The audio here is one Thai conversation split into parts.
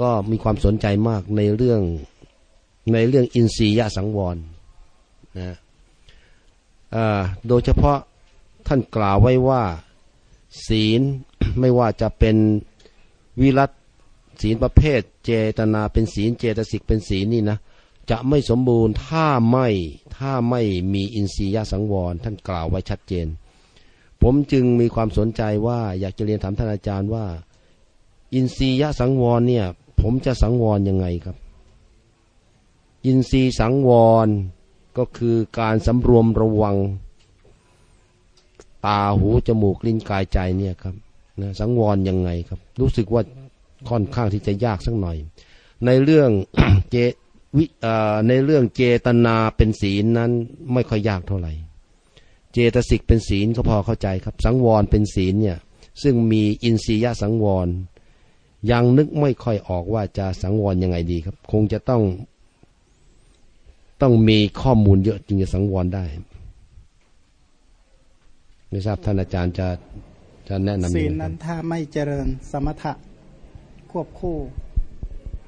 ก็มีความสนใจมากในเรื่องในเรื่องอินทรียสังวรนะโดยเฉพาะท่านกล่าวไว้ว่า ศีลไม่ว่าจะเป็นวิรัตศีลประเภท เจตนาเป็นศีลเจตสิกเป็นศีลนี่นะจะไม่สมบูรณ์ถ้าไม่ถ้าไม่มีอินทรียสังวร ท่านกล่าวไว้ชัดเจน ผมจึงมีความสนใจว่าอยากจะเรียนถามท่านอาจารย์ว่า อินทรียสังวรเนี่ย ผมจะสังวรยังไงครับอินทรีย์สังวรก็คือการสำรวมระวัง ตาหูจมูกลิ้นกายใจเนี่ยครับนะสังวรยังไงครับ รู้สึกว่าค่อนข้างที่จะยากสักหน่อย ในเรื่องเจวิในเรื่องเจตนาเป็นศีลนั้นไม่ค่อยยากเท่าไหร่ เจตสิกเป็นศีลก็พอเข้าใจครับ สังวรเป็นศีลเนี่ย ซึ่งมีอินทรียสังวร ยังนึกไม่ค่อยออกว่าจะสังวรยังไงดีครับ คงจะต้อง ต้องมีข้อมูลเยอะจึงจะสังวรได้ ไม่ทราบท่านอาจารย์จะจะแนะนำศีลนั้นถ้าไม่เจริญสมถะควบคู่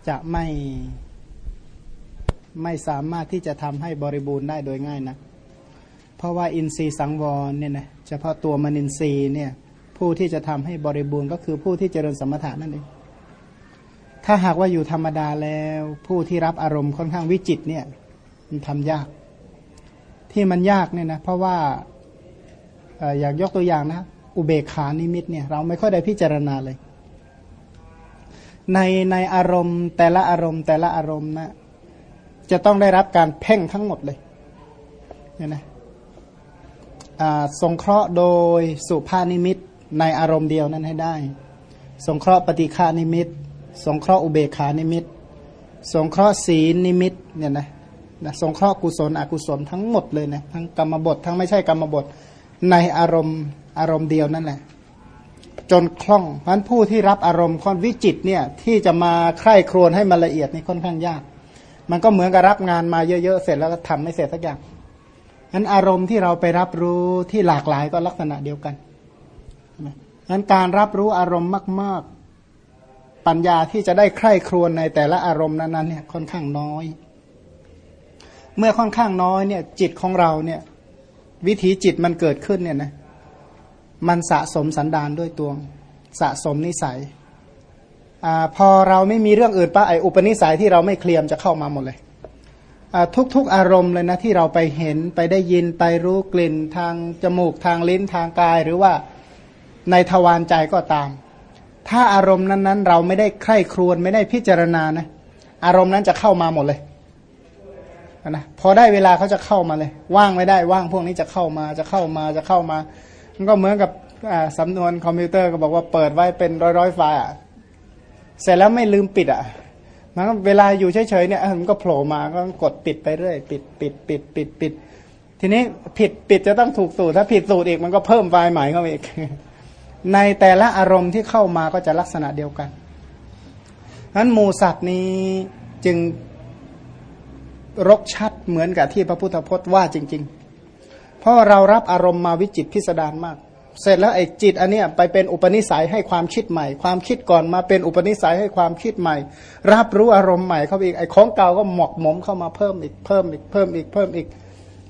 จะไม่ไม่สามารถที่จะทำให้บริบูรณ์ได้โดยง่ายนะเพราะว่าอินทรีย์สังวรเนี่ยนะเฉพาะตัวมนินทรีย์เนี่ย ผู้ที่จะทำให้บริบูรณ์ก็คือผู้ที่เจริญสมถะนั่นเอง ถ้าหากว่าอยู่ธรรมดาแล้ว ผู้ที่รับอารมณ์ค่อนข้างวิจิตเนี่ยมันทำยาก ที่มันยากเนี่ยนะเพราะว่าอยากยกตัวอย่างนะ อุเบกขานิมิตเนี่ยเราไม่ค่อยได้พิจารณาเลย ในในอารมณ์แต่ละอารมณ์แต่ละอารมณ์นะจะต้องได้รับการเพ่งทั้งหมดเลยเนี่ยนะสงเคราะห์โดยสุภนิมิตในอารมณ์เดียวนั้นให้ได้ สงเคราะห์ปฏิฆนิมิต สงเคราะห์อุเบกขานิมิต สงเคราะห์ศีลนิมิตเนี่ยนะนะสงเคราะห์กุศลอกุศลทั้งหมดเลยนะทั้งกรรมบททั้งไม่ใช่กรรมบทในอารมณ์อารมณ์เดียวนั่นแหละจนคล่องเพราะผู้ที่รับอารมณ์ค่อนวิจิตรเนี่ยที่จะมาใคร่ครวญให้มันละเอียดนี่ค่อนข้างยาก มันก็เหมือนกับรับงานมาเยอะๆเสร็จแล้วก็ทำไม่เสร็จสักอย่างนั้นอารมณ์ที่เราไปรับรู้ที่หลากหลายก็ลักษณะเดียวกันนั้นการรับรู้อารมณ์มากๆ ปัญญาที่จะได้ใคร่ครวญในแต่ละอารมณ์นั้นๆเนี่ยค่อนข้างน้อย เมื่อค่อนข้างน้อยเนี่ยจิตของเราเนี่ยวิถีจิตมันเกิดขึ้นเนี่ยนะมันสะสมสันดานด้วยตัวสะสมนิสัยอพอเราไม่มีเรื่องอื่นปะไออุปนิสัยที่เราไม่เคลียมจะเข้ามาหมดเลยทุกๆอารมณ์เลยนะที่เราไปเห็นไปได้ยินไปรู้กลิ่นทางจมูกทางลิ้นทางกาย หรือว่าในทวารใจก็ตาม ถ้าอารมณ์นั้นๆ เราไม่ได้ใคร่ครวญไม่ได้พิจารณานะอารมณ์นั้นจะเข้ามาหมดเลยนะพอได้เวลาเขาจะเข้ามาเลย ว่างไม่ได้ว่างพวกนี้จะเข้ามาจะเข้ามาจะเข้ามามันก็เหมือนกับสำนวนคอมพิวเตอร์ก็บอกว่าเปิดไว้เป็นร้อยๆไฟล์อะเสร็จแล้วไม่ลืมปิดอะมันเวลาอยู่เฉยๆเนี่ยมันก็โผล่มาก็กดปิดไปเรื่อยปิดปิดปิดปิดปิดทีนี้ผิดปิดจะต้องถูกสูตรถ้าผิดสูตรอีกมันก็เพิ่มไฟล์ใหม่เข้าไปอีก ในแต่ละอารมณ์ที่เข้ามาก็จะลักษณะเดียวกันนั้นหมูสัตว์นี้จึงรกชัดเหมือนกับที่พระพุทธพจน์ว่าจริง ๆ เพราะเรารับอารมณ์มาวิจิตพิสดารมาก เสร็จแล้วไอ้จิตอันเนี้ยไปเป็นอุปนิสัยให้ความคิดใหม่ ความคิดก่อนมาเป็นอุปนิสัยให้ความคิดใหม่ รับรู้อารมณ์ใหม่เข้าไปอีกไอ้ของเก่าก็หมกหมมเข้ามาเพิ่มอีกเพิ่มอีกเพิ่มอีกเพิ่มอีก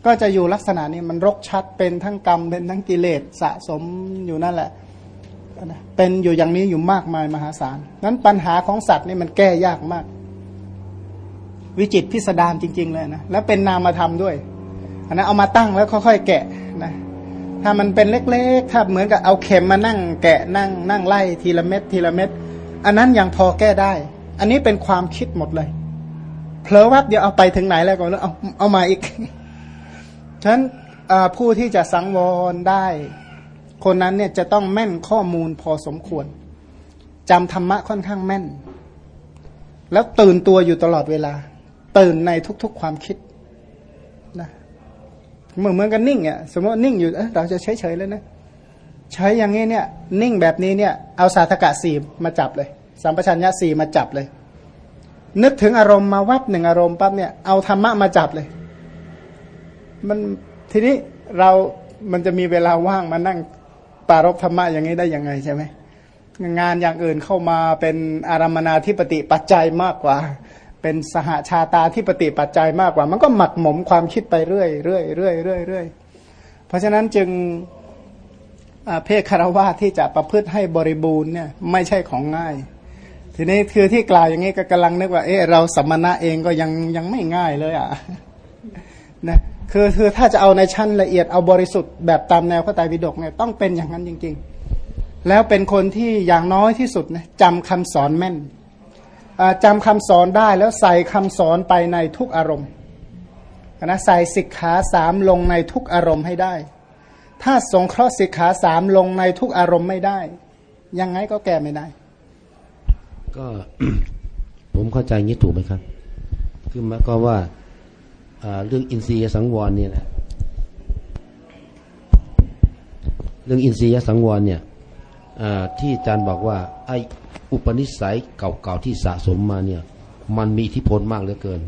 ก็จะอยู่ลักษณะนี้มันรกชัดเป็นทั้งกรรมเป็นทั้งกิเลสสะสมอยู่นั่นแหละ เป็นอยู่อย่างนี้อยู่มากมายมหาศาลนั้นปัญหาของสัตว์นี่มันแก้ยากมาก วิจิตพิสดารจริง ๆ เลยนะแล้วเป็นนามธรรมด้วยอันนั้นเอามาตั้งแล้วค่อยๆแกะนะถ้ามันเป็นเล็กๆถ้าเหมือนกับเอาเข็มมานั่งแกะนั่งนั่งไล่ทีละเม็ดทีละเม็ดอันนั้นยังพอแก้ได้ อันนี้เป็นความคิดหมดเลยเพลวับเดี๋ยวเอาไปถึงไหนแล้วก็แล้วเอาเอามาอีกฉะนั้นผู้ที่จะสังวรได้ คนนั้นเนี่ยจะต้องแม่นข้อมูลพอสมควรจำธรรมะค่อนข้างแม่น แล้วตื่นตัวอยู่ตลอดเวลา ตื่นในทุกๆความคิดนะเหมือนเหมือนกันนิ่งอะสมมตินิ่งอยู่เออเราจะเฉยเฉยเลยนะใช้อย่างนี้เนี่ยนิ่งแบบนี้เนี่ยเอาสาธกะสี่มาจับเลย สัมปชัญญะสี่มาจับเลย นึกถึงอารมณ์มาวับหนึ่งอารมณ์ปั๊บเนี่ยเอาธรรมะมาจับเลย มันทีนี้เรามันจะมีเวลาว่างมานั่ง ปารบธรรมะอย่างนี้ได้ยังไงใช่ไหมงานอย่างอื่นเข้ามาเป็นอารมนาธิปติปัจจัยมากกว่า เป็นสหชาตาธิปติปัจจัยมากกว่า มันก็หมักหมมความคิดไปเรื่อยเรื่อยเรื่อยเรื่อยเรื่อยเพราะฉะนั้นจึงเพศคารวะที่จะประพฤติให้บริบูรณ์เนี่ยไม่ใช่ของง่าย ทีนี้คือที่กล่าวอย่างนี้ก็กำลังนึกว่า เออเราสัมมณะเองก็ยังยังไม่ง่ายเลยอะนะ คือคือถ้าจะเอาในชั้นละเอียดเอาบริสุทธิ์แบบตามแนวพระไตรปิฎกเนี่ยต้องเป็นอย่างนั้นจริง ๆ แล้วเป็นคนที่อย่างน้อยที่สุดนะจำคำสอนแม่นจำคำสอนได้แล้วใส่คำสอนไปในทุกอารมณ์นะใส่สิกขาสามลงในทุกอารมณ์ให้ได้ ถ้าสงเคราะห์สิกขาสามลงในทุกอารมณ์ไม่ได้ ยังไงก็แก้ไม่ได้ ก็ผมเข้าใจงี้ถูกไหมครับ คือหมายก็ว่า เรื่องอินทรียสังวรเนี่ยนะเรื่องอินทรียสังวรเนี่ยที่อาจารย์บอกว่าไออุปนิสัยเก่าๆที่สะสมมาเนี่ยมันมีอิทธิพลมากเหลือเกิน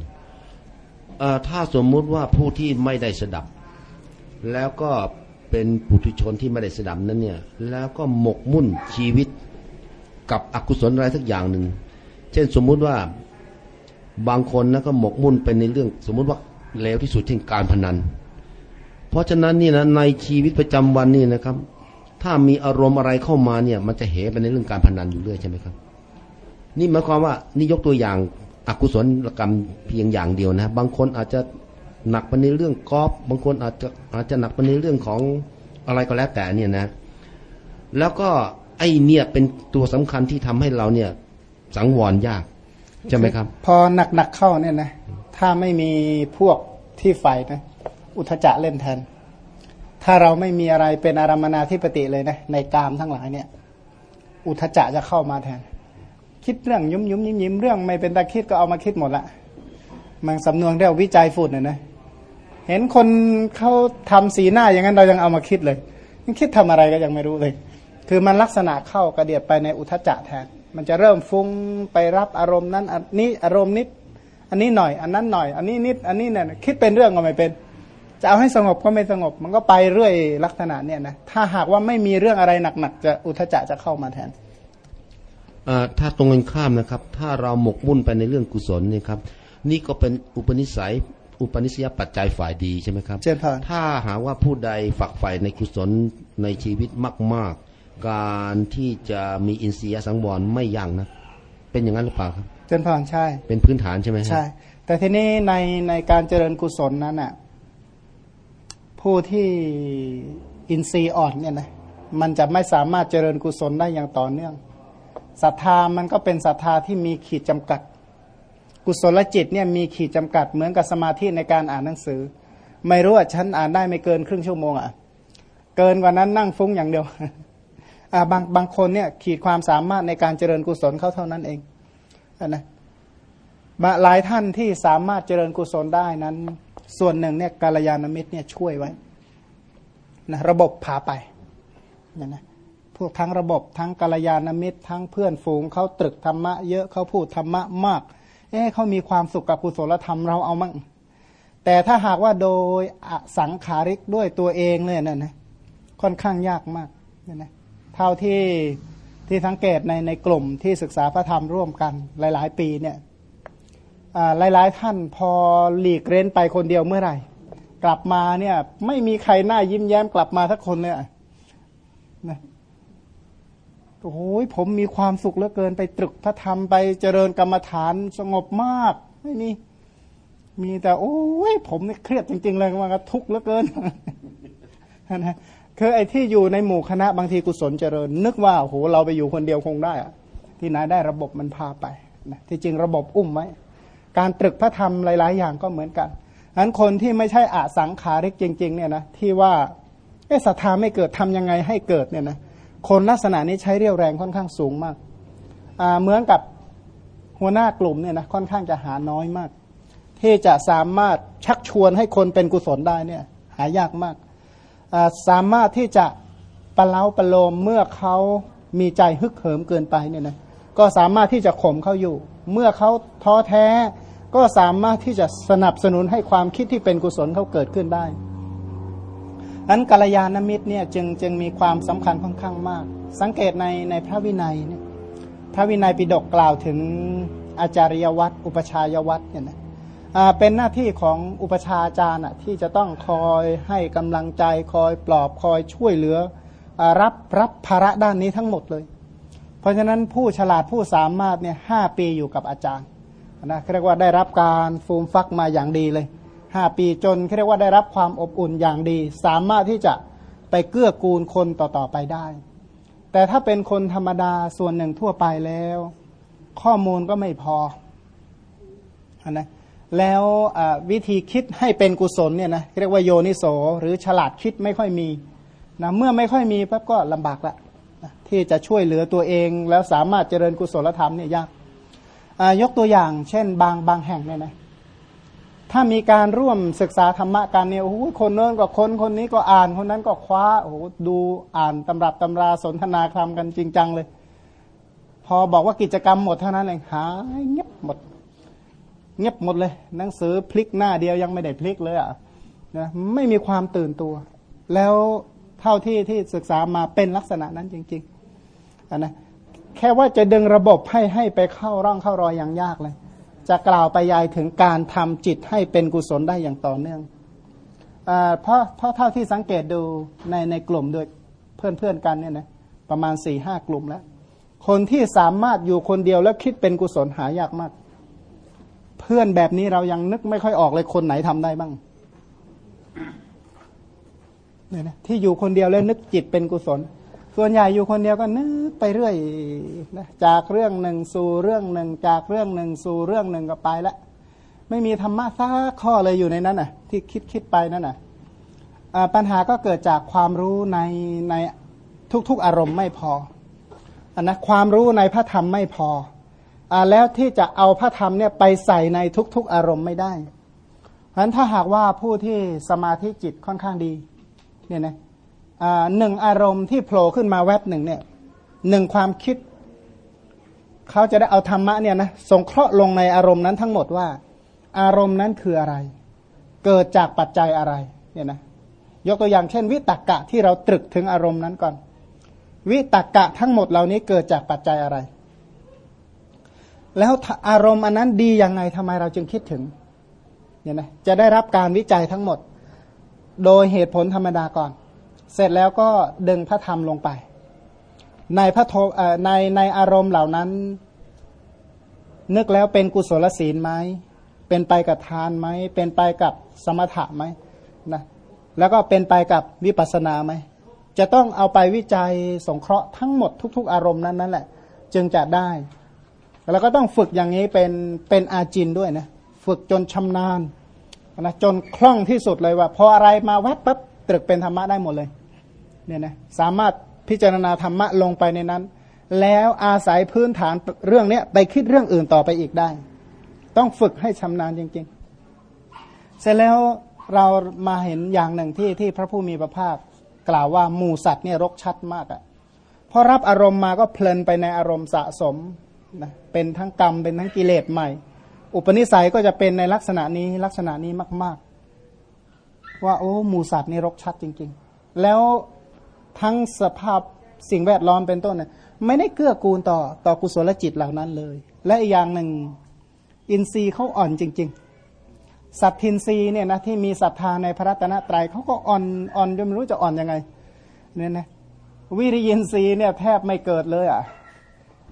ถ้าสมมุติว่าผู้ที่ไม่ได้สดับ แล้วก็เป็นปุถุชนที่ไม่ได้สดับนั้นเนี่ยแล้วก็หมกมุ่นชีวิตกับอกุศลอะไรสักอย่างหนึ่ง เช่นสมมุติว่าบางคนนะก็หมกมุ่นไปในเรื่อง สมมุติว่า เลวที่สุดเช่นการพนัน เพราะฉะนั้นนี่นะในชีวิตประจำวันนี่นะครับ ถ้ามีอารมณ์อะไรเข้ามาเนี่ย มันจะเหไปในเรื่องการพนันอยู่เรื่อยใช่ไหมครับ นี่หมายความว่านี่ยกตัวอย่างอกุศลกรรมเพียงอย่างเดียวนะ บางคนอาจจะหนักไปในเรื่องกอล์ฟบางคนอาจจะอาจจะหนักไปในเรื่องของอะไรก็แล้วแต่เนี่ยนะ แล้วก็ไอเนี่ยเป็นตัวสำคัญที่ทำให้เราเนี่ย สังวรยากใช่ไหมครับ พอหนักๆเข้าเนี่ยนะ ถ้าไม่มีพวกที่ไฟนะอุทจะเล่นแทน ถ้าเราไม่มีอะไรเป็นอารมนาธิปติเลยนะในกามทั้งหลายเนี่ย อุทจะจะเข้ามาแทน คิดเรื่องยุ้มยุ้มยิ้มยิ้มเรื่องไม่เป็นตาคิดก็เอามาคิดหมดละมันสำนวนเรียกวิจัยฝุ่นนะนะเห็นคนเขาทำสีหน้าอย่างนั้นเรายังเอามาคิดเลยยังคิดทำอะไรก็ยังไม่รู้เลย คือมันลักษณะเข้ากระเดียดไปในอุทจะแทน มันจะเริ่มฟุ้งไปรับอารมณ์นั้นนี้อารมณ์นิด อันนี้หน่อย อันนั้นหน่อย อันนี้นิด อันนี้เนี่ยคิดเป็นเรื่องก็ไม่เป็น จะเอาให้สงบก็ไม่สงบ มันก็ไปเรื่อยลักษณะเนี่ยนะ ถ้าหากว่าไม่มีเรื่องอะไรหนักๆจะอุทจจะจะเข้ามาแทนถ้าตรงกันข้ามนะครับ ถ้าเราหมกมุ่นไปในเรื่องกุศลนี่ครับ นี่ก็เป็นอุปนิสัยอุปนิสัยปัจจัยฝ่ายดีใช่ไหมครับเช่นถ้าหากว่าผู้ใดฝักใฝ่ในกุศลในชีวิตมาก ๆ การที่จะมีอินทรียสังวรไม่ยั่งนะ เป็นอย่างนั้นหรือเปล่าครับ เจนพรใช่ เป็นพื้นฐานใช่ไหมใช่ แต่ทีนี้ในในการเจริญกุศลนั้นอะผู้ที่อินทรีย์อ่อนเนี่ยนะมันจะไม่สามารถเจริญกุศลได้อย่างต่อเนื่องศรัทธามันก็เป็นศรัทธาที่มีขีดจำกัด กุศลจิตเนี่ยมีขีดจำกัดเหมือนกับสมาธิในการอ่านหนังสือ ไม่รู้ว่าฉันอ่านได้ไม่เกินครึ่งชั่วโมงอะเกินกว่านั้นนั่งฟุ้งอย่างเดียวอ่าบางบางคนเนี่ยขีดความสามารถในการเจริญกุศลเขาเท่านั้นเอง นะหลายท่านที่สามารถเจริญกุศลได้นั้น ส่วนหนึ่งเนี่ยกาลยานมิตรเนี่ยช่วยไว้นะระบบพาไปนี่ยนะพวกทั้งระบบทั้งกาลยานมิตร ทั้งเพื่อนฝูงเขาตรึกธรรมะเยอะเขาพูดธรรมะมาก เอ๊เขามีความสุขกับกุศลธรรมเราเอามั่งแต่ถ้าหากว่าโดยอสังขาริกด้วยตัวเองเลยนั่นนะค่อนข้างยากมากนี่ยนะเท่าที่ ที่สังเกตในในกลุ่มที่ศึกษาพระธรรมร่วมกันหลาย ๆ ปีเนี่ยหลายๆ ท่านพอหลีกเร้นไปคนเดียวเมื่อไหร่ กลับมาเนี่ยไม่มีใครหน้ายิ้มแย้มกลับมาทักคนเลยนะโอ้ยผมมีความสุขเหลือเกินไปตรึกพระธรรมไปเจริญกรรมฐานสงบมากไม่มีมีแต่โอ้ยผมนี่เครียดจริง ๆ เลยว่าทุกข์เหลือเกินนะ คือไอ้ที่อยู่ในหมู่คณะบางทีกุศลเจริญ นึกว่าโอ้โหเราไปอยู่คนเดียวคงได้อะที่ไหนได้ระบบมันพาไปนะที่จริงระบบอุ้มไว้ การตรึกพระธรรมหลาย ๆ อย่างก็เหมือนกันนั้นคนที่ไม่ใช่อสังขาริกจริง ๆ เนี่ยนะที่ว่าเอศรัทธาไม่เกิดทํำยังไงให้เกิดเนี่ยนะคนลักษณะนี้ใช้เรี่ยวแรงค่อนข้างสูงมากเหมือนกับหัวหน้ากลุ่มเนี่ยนะค่อนข้างจะหาน้อยมาก ที่จะสามารถชักชวนให้คนเป็นกุศลได้เนี่ย หายากมาก สามารถที่จะปะเล้าปะโลมเมื่อเขามีใจฮึกเหิมเกินไปเนี่ยนะก็สามารถที่จะข่มเขาอยู่ เมื่อเขาท้อแท้ ก็สามารถที่จะสนับสนุนให้ความคิดที่เป็นกุศลเขาเกิดขึ้นได้นั้นกัลยาณมิตรเนี่ยจึงจึงมีความสำคัญค่อนข้างมาก สังเกตในในพระวินัยเนี่ยพระวินัยปิฎกกล่าวถึงอาจารยวัตรอุปชายวัตรเนี่ยนะ เป็นหน้าที่ของอุปชาจารย์ที่จะต้องคอยให้กำลังใจคอยปลอบคอยช่วยเหลืออรับรับภาระด้านนี้ทั้งหมดเลย เพราะฉะนั้นผู้ฉลาดผู้สามารถเนี่ยห้าปีอยู่กับอาจารย์นะเรียกว่าได้รับการฟูมฟักมาอย่างดีเลยห้าปีจนเรียกว่าได้รับความอบอุ่นอย่างดี สามารถที่จะไปเกื้อกูลคนต่อๆไปได้ แต่ถ้าเป็นคนธรรมดาส่วนหนึ่งทั่วไปแล้ว ข้อมูลก็ไม่พอนะ แล้ววิธีคิดให้เป็นกุศลเนี่ยนะเรียกว่าโยนิโสหรือฉลาดคิดไม่ค่อยมีนะเมื่อไม่ค่อยมีปั๊บก็ลำบากละนะที่จะช่วยเหลือตัวเอง แล้วสามารถเจริญกุศลธรรมเนี่ยยากยกตัวอย่าง เช่น บางบางแห่งเนี่ยนะถ้ามีการร่วมศึกษาธรรมะกันเนี่ยโอ้โหคนโน้นก็คนคนนี้ก็อ่านคนนั้นก็คว้าโอ้โหดูอ่านตำรับตำราสนทนาคำกันจริงจังเลย พอบอกว่ากิจกรรมหมดเท่านั้นเองหายเงียบหมด เงียบหมดเลย หนังสือพลิกหน้าเดียวยังไม่ได้พลิกเลยอะนะไม่มีความตื่นตัว แล้วเท่าที่ที่ศึกษามาเป็นลักษณะนั้นจริงๆนะแค่ว่าจะดึงระบบให้ให้ไปเข้าร่องเข้ารอยอย่างยากเลย จะกล่าวไปยายถึงการทำจิตให้เป็นกุศลได้อย่างต่อเนื่องเพราะเพราะเท่าที่สังเกตดูในในกลุ่มโดยเพื่อนเพื่อนกันเนี่ยนะประมาณสี่ห้ากลุ่มแล้ว คนที่สามารถอยู่คนเดียวแล้วคิดเป็นกุศลหายากมาก เพื่อนแบบนี้เรายังนึกไม่ค่อยออกเลยคนไหนทำได้บ้างเนี่ยนะที่อยู่คนเดียวแล้วนึกจิตเป็นกุศล ส่วนใหญ่อยู่คนเดียวก็นึกไปเรื่อยนะจากเรื่องหนึ่งสู่เรื่องหนึ่ง จากเรื่องหนึ่งสู่เรื่องหนึ่งก็ไปละไม่มีธรรมะซักข้อเลยอยู่ในนั้นน่ะ ที่คิดคิดไปนั่นน่ะปัญหาก็เกิดจากความรู้ในในทุกๆอารมณ์ไม่พออันนะความรู้ในพระธรรมไม่พอ แล้วที่จะเอาพระธรรมเนี่ยไปใส่ในทุกๆอารมณ์ไม่ได้เพราะฉะนั้นถ้าหากว่าผู้ที่สมาธิจิตค่อนข้างดีเนี่ยนะหนึ่งอารมณ์ที่โผล่ขึ้นมาแวบหนึ่งเนี่ยหนึ่งความคิด เขาจะได้เอาธรรมะเนี่ยนะสงเคราะห์ลงในอารมณ์นั้นทั้งหมดว่า อารมณ์นั้นคืออะไร เกิดจากปัจจัยอะไรเนี่ยนะยกตัวอย่างเช่น วิตกกะที่เราตรึกถึงอารมณ์นั้นก่อน วิตกกะทั้งหมดเหล่านี้เกิดจากปัจจัยอะไร แล้วอารมณ์อันนั้นดียังไงทำไมเราจึงคิดถึงเนี่ยนะจะได้รับการวิจัยทั้งหมด โดยเหตุผลธรรมดาก่อน เสร็จแล้วก็ดึงพระธรรมลงไป ในพระโทในในอารมณ์เหล่านั้น นึกแล้วเป็นกุศลศีลไหมเป็นไปกับทานไหมเป็นไปกับสมถะไหมนะแล้วก็เป็นไปกับวิปัสสนาไหมจะต้องเอาไปวิจัยสงเคราะห์ทั้งหมดทุก ๆ อารมณ์นั้นนั่นแหละ จึงจะได้ แล้วก็ต้องฝึกอย่างนี้เป็นเป็นอาจินด้วยนะฝึกจนชำนาญนะจนคล่องที่สุดเลยว่าพออะไรมาแวบปั๊บตรึกเป็นธรรมะได้หมดเลยเนี่ยนะสามารถพิจารณาธรรมะลงไปในนั้น แล้วอาศัยพื้นฐานเรื่องนี้ไปคิดเรื่องอื่นต่อไปอีกได้ ต้องฝึกให้ชำนาญจริง ๆ เสร็จแล้วเรามาเห็นอย่างหนึ่งที่ที่พระผู้มีพระภาคกล่าวว่าหมูสัตว์เนี่ยรกชัดมากอะ่ะพอรับอารมณ์มาก็เพลินไปในอารมณ์สะสม นะเป็นทั้งกรรมเป็นทั้งกิเลสใหม่ อุปนิสัยก็จะเป็นในลักษณะนี้ลักษณะนี้มาก ๆ ว่าโอ้หมูสัตว์นี่รกชัดจริง ๆ แล้วทั้งสภาพสิ่งแวดล้อมเป็นต้นเนี่ยไม่ได้เกื้อกูลต่อต่อกุศลจิตเหล่านั้นเลย และอีกอย่างหนึ่งอินทรีย์เขาอ่อนจริง ๆ สัตทินทรีย์เนี่ยนะที่มีศรัทธาในพระรัตนตรัยเขาก็อ่อนอ่อนจนไม่รู้จะอ่อนยังไงเนี่ยนะวิริยินทรีย์เนี่ยแทบไม่เกิดเลยอะ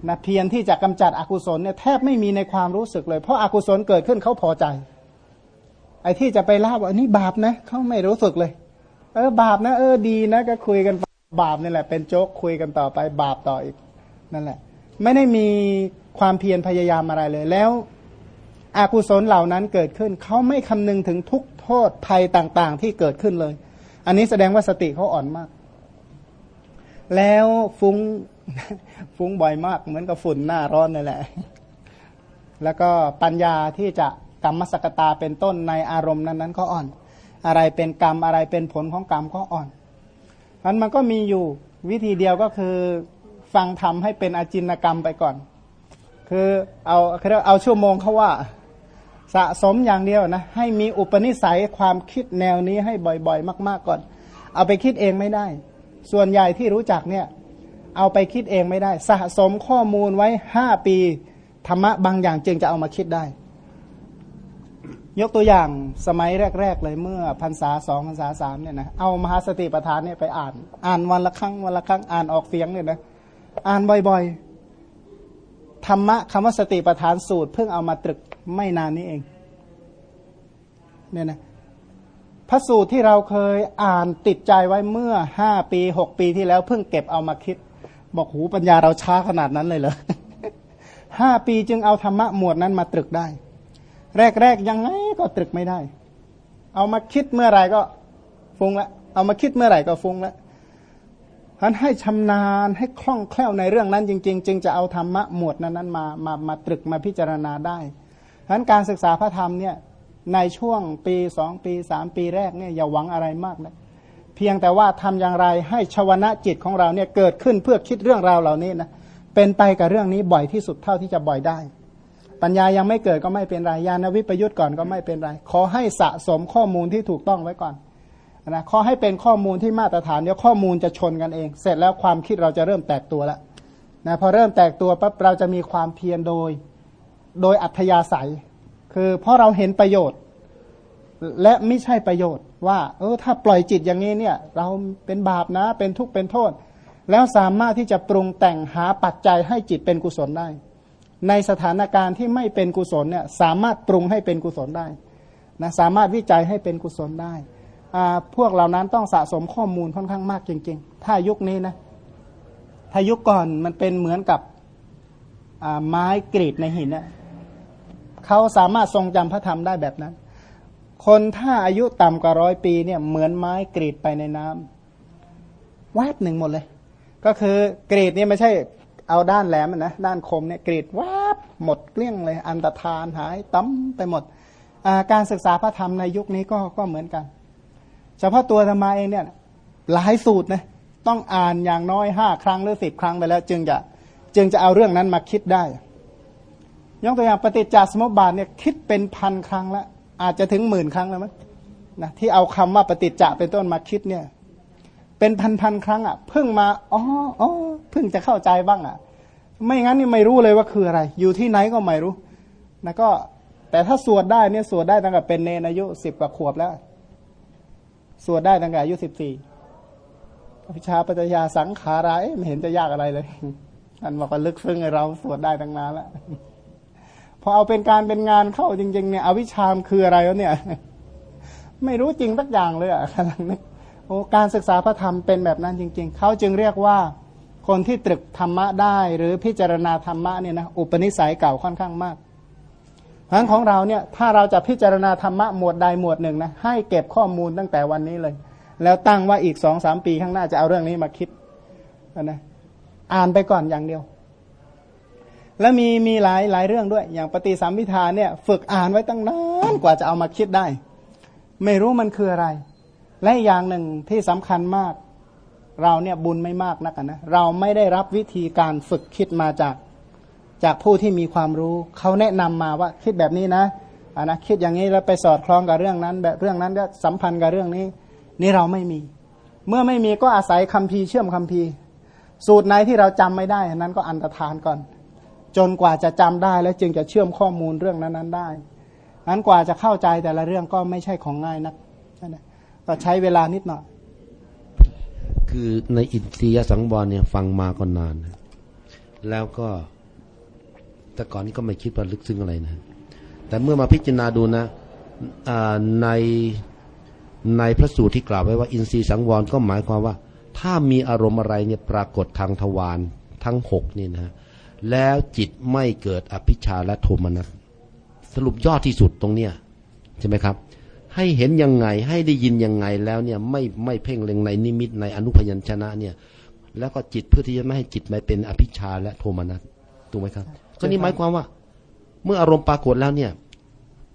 นะเพียรที่จะกำจัดอกุศลเนี่ยแทบไม่มีในความรู้สึกเลย เพราะอากุศลเกิดขึ้นเขาพอใจ ไอ้ที่จะไปล่าว่านนี้บาปนะเขาไม่รู้สึกเลย เออบาปนะ เออดีนะ ก็คุยกันบาปนี่แหละ เป็นโจ๊กคุยกันต่อไปบาปต่ออีกนั่นแหละ ไม่ได้มีความเพียรพยายามอะไรเลย แล้วอากุศลเหล่านั้นเกิดขึ้นเขาไม่คำนึงถึงทุกโทษภัยต่างๆ ที่เกิดขึ้นเลย อันนี้แสดงว่าสติเขาอ่อนมาก แล้วฟุ้ง ฟุ้งบ่อยมากเหมือนกับฝุ่นหน้าร้อนนี่แหละ แล้วก็ปัญญาที่จะกรรมสกตาเป็นต้นในอารมณ์นั้นนั้นก็อ่อน อะไรเป็นกรรมอะไรเป็นผลของกรรมก็อ่อนมันมันก็มีอยู่วิธีเดียวก็คือฟังทำให้เป็นอาจินกรรมไปก่อน คือเอาคือเอาชั่วโมงเขาว่าสะสมอย่างเดียวนะ ให้มีอุปนิสัยความคิดแนวนี้ให้บ่อยๆ มาก ๆก่อน เอาไปคิดเองไม่ได้ ส่วนใหญ่ที่รู้จักเนี่ย เอาไปคิดเองไม่ได้ สะสมข้อมูลไว้ห้าปีธรรมะบางอย่างจึงจะเอามาคิดได้ ยกตัวอย่างสมัยแรก ๆ เลยเมื่อพรรษาสองพรรษาสามเนี่ยนะเอามหาสติปัฏฐานเนี่ยไปอ่าน อ่านวันละครั้งวันละครั้งอ่านออกเสียงเนี่ยนะอ่านบ่อยๆธรรมะคำว่าสติปัฏฐานสูตร เพิ่งเอามาตรึกไม่นานนี้เองเนี่ยนะพระสูตรที่เราเคยอ่านติดใจไว้เมื่อห้าปีหกปีที่แล้วเพิ่งเก็บเอามาคิด บอกหูปัญญาเราช้าขนาดนั้นเลยเหรอห้าปีจึงเอาธรรมะหมวดนั้นมาตรึกได้ แรกๆยังไงก็ตรึกไม่ได้ เอามาคิดเมื่อไหร่ก็ฟุ้งละ เอามาคิดเมื่อไหร่ก็ฟุ้งละท่านให้ชำนาญให้คล่องแคล่วในเรื่องนั้นจริง ๆ จึงจะเอาธรรมะหมวดนั้นๆมามามาตรึกมาพิจารณาได้ฉะนั้นการศึกษาพระธรรมเนี่ยในช่วงปีสองปีสามปีแรกเนี่ยอย่าหวังอะไรมากนะ เพียงแต่ว่าทำอย่างไรให้ชวนะจิตของเราเนี่ยเกิดขึ้นเพื่อคิดเรื่องราวเหล่านี้นะเป็นไปกับเรื่องนี้บ่อยที่สุดเท่าที่จะบ่อยได้ ปัญญายังไม่เกิดก็ไม่เป็นไรญาณวิปยุทธ์ก่อนก็ไม่เป็นไร ขอให้สะสมข้อมูลที่ถูกต้องไว้ก่อนนะขอให้เป็นข้อมูลที่มาตรฐานเดี๋ยวข้อมูลจะชนกันเอง เสร็จแล้วความคิดเราจะเริ่มแตกตัวแล้วนะพอเริ่มแตกตัวปั๊บเราจะมีความเพียรโดย โดยอัธยาศัย คือเพราะเราเห็นประโยชน์ และไม่ใช่ประโยชน์ ว่า เออถ้าปล่อยจิตอย่างนี้เนี่ย เราเป็นบาปนะเป็นทุกข์เป็นโทษ แล้วสามารถที่จะปรุงแต่งหาปัจจัยให้จิตเป็นกุศลได้ ในสถานการณ์ที่ไม่เป็นกุศลเนี่ยสามารถปรุงให้เป็นกุศลได้นะสามารถวิจัยให้เป็นกุศลได้พวกเหล่านั้นต้องสะสมข้อมูลค่อนข้างมากจริง ๆ ถ้ายุคนี้นะถ้ายุคก่อนมันเป็นเหมือนกับไม้กรีดในหินนะเขาสามารถทรงจำพระธรรมได้แบบนั้น คนถ้าอายุต่ำกว่าร้อยปีเนี่ยเหมือนไม้กรีดไปในน้ำวาบหนึ่งหมดเลย ก็คือกรีดนี่ไม่ใช่เอาด้านแหลมนะด้านคมเนี่ยกรีดวาบหมดเกลี้ยงเลย อันตรธานหายตั้มไปหมด การศึกษาพระธรรมในยุคนี้ก็ก็เหมือนกัน เฉพาะตัวธรรมาเองเนี่ยหลายสูตรนะต้องอ่านอย่างน้อยห้าครั้งหรือสิบครั้งไปแล้ว จึงจะจึงจะเอาเรื่องนั้นมาคิดได้ยกตัวอย่างปฏิจจสมุปบาทเนี่ยคิดเป็นพันครั้งแล้ว อาจจะถึงหมื่นครั้งแล้วมั้งนะที่เอาคำว่าปฏิจจะเป็นต้นมาคิดเนี่ย เป็นพันๆครั้งอะเพิ่งมาอ๋ออ๋อเพิ่งจะเข้าใจบ้างอะ ไม่งั้นนี่ไม่รู้เลยว่าคืออะไร อยู่ที่ไหนก็ไม่รู้นะก็แต่ถ้าสวดได้เนี่ยสวดได้ตั้งแต่เป็นเนนอายุสิบกว่าขวบแล้ว สวดได้ตั้งแต่อายุสิบสี่พิชาปัจจยาสังขาราไม่เห็นจะยากอะไรเลยอันบอกว่าลึกซึ้งเราสวดได้ตั้งนานแล้ว พอเอาเป็นการเป็นงานเข้าจริง ๆ เนี่ยอวิชามคืออะไรเนี่ย ไม่รู้จริงสักอย่างเลยอะขนาดนี้โอ้การศึกษาพระธรรมเป็นแบบนั้นจริง ๆ เขาจึงเรียกว่าคนที่ตรึกธรรมะได้ หรือพิจารณาธรรมะเนี่ยนะอุปนิสัยเก่าค่อนข้างมากทั้งของเราเนี่ยถ้าเราจะพิจารณาธรรมะหมวดใดหมวดหนึ่งนะให้เก็บข้อมูลตั้งแต่วันนี้เลย แล้วตั้งว่าอีกสองสามปีข้างหน้าจะเอาเรื่องนี้มาคิดนะอ่านไปก่อนอย่างเดียว แล้วมีมีหลายหลายเรื่องด้วย อย่างปฏิสัมพิธาเนี่ยฝึกอ่านไว้ตั้งนานกว่าจะเอามาคิดได้ ไม่รู้มันคืออะไร และอย่างหนึ่งที่สำคัญมาก เราเนี่ยบุญไม่มากนักนะเราไม่ได้รับวิธีการฝึกคิดมาจากจากผู้ที่มีความรู้เขาแนะนำมาว่าคิดแบบนี้นะอ่านะคิดอย่างนี้แล้วไปสอดคล้องกับเรื่องนั้น แบบเรื่องนั้นก็สัมพันธ์กับเรื่องนี้ นี่เราไม่มี เมื่อไม่มีก็อาศัยคัมภีร์เชื่อมคัมภีร์ สูตรไหนที่เราจำไม่ได้นั้นก็อันตรธานก่อน จนกว่าจะจำได้แล้วจึงจะเชื่อมข้อมูลเรื่องนั้นๆได้นั้นกว่าจะเข้าใจแต่ละเรื่องก็ไม่ใช่ของง่ายนักนะก็ใช้เวลานิดหน่อย คือในอินทรียสังวรเนี่ยฟังมาก็นานนะแล้วก็ แต่ก่อนนี้ก็ไม่คิดว่าลึกซึ้งอะไรนะ แต่เมื่อมาพิจารณาดูนะในในพระสูตรที่กล่าวไว้ว่า อินทรีย์สังวรก็หมายความว่า ถ้ามีอารมณ์อะไรเนี่ยปรากฏทางทวารทั้งหกนี่นะ แล้วจิตไม่เกิดอภิชาและโทมนัสสรุปยอดที่สุดตรงเนี้ยใช่ไหมครับ ให้เห็นยังไงให้ได้ยินยังไงแล้วเนี่ยไม่ไม่เพ่งเล็งในนิมิตในอนุพยัญชนะเนี่ย แล้วก็จิตเพื่อที่จะไม่ให้จิตไม่เป็นอภิชาและโทมนัสถูกไหมครับ ก็นี่หมายความว่า เมื่ออารมณ์ปรากฏแล้วเนี่ย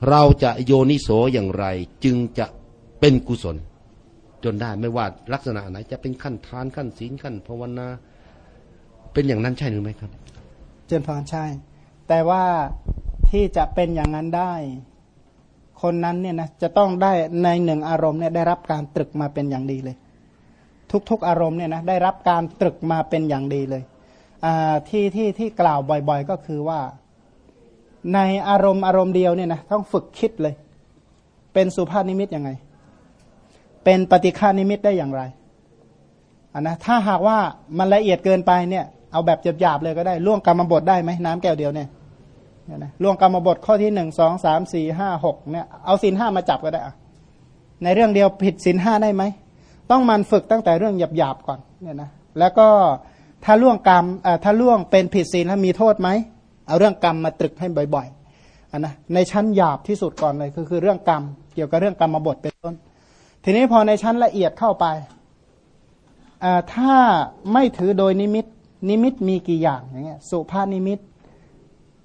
เราจะโยนิโสอย่างไร จึงจะเป็นกุศล จนได้ไม่ว่าลักษณะไหนจะเป็นขั้นทานขั้นศีลขั้นภาวนาเป็นอย่างนั้นใช่หรือไม่ครับ เจนพรใช่ แต่ว่าที่จะเป็นอย่างนั้นได้ คนนั้นเนี่ยนะจะต้องได้ในหนึ่งอารมณ์เนี่ยได้รับการตรึกมาเป็นอย่างดีเลย ทุกๆอารมณ์เนี่ยนะได้รับการตรึกมาเป็นอย่างดีเลยที่ที่ที่กล่าวบ่อยๆ ก็คือว่า ในอารมณ์อารมณ์เดียวเนี่ยนะต้องฝึกคิดเลย เป็นสุภาพนิมิตยังไง เป็นปฏิฆานิมิตได้อย่างไรอันนะถ้าหากว่ามันละเอียดเกินไปเนี่ย เอาแบบหยาบๆเลยก็ได้ล่วงกรรมบทได้ไหมน้ำแก้วเดียวเนี่ยนะล่วงกรรมบทข้อที่หนึ่งสองสามสี่ห้าหกเนี่ยเอาสินห้ามาจับก็ได้อะในเรื่องเดียวผิดสินห้าได้ไหมต้องมันฝึกตั้งแต่เรื่องหยาบๆก่อนเนี่ยนะแล้วก็ถ้าล่วงกรรมถ้าล่วงเป็นผิดศีลแล้วมีโทษไหมเอาเรื่องกรรมมาตรึกให้บ่อยๆนนะในชั้นหยาบที่สุดก่อนเลยคือคือเรื่องกรรม เกี่ยวกับเรื่องกรรมบทเป็นต้น ทีนี้พอในชั้นละเอียดเข้าไปถ้าไม่ถือโดยนิมิต นิมิตมีกี่อย่างอย่างเงี้ยสุภานิมิต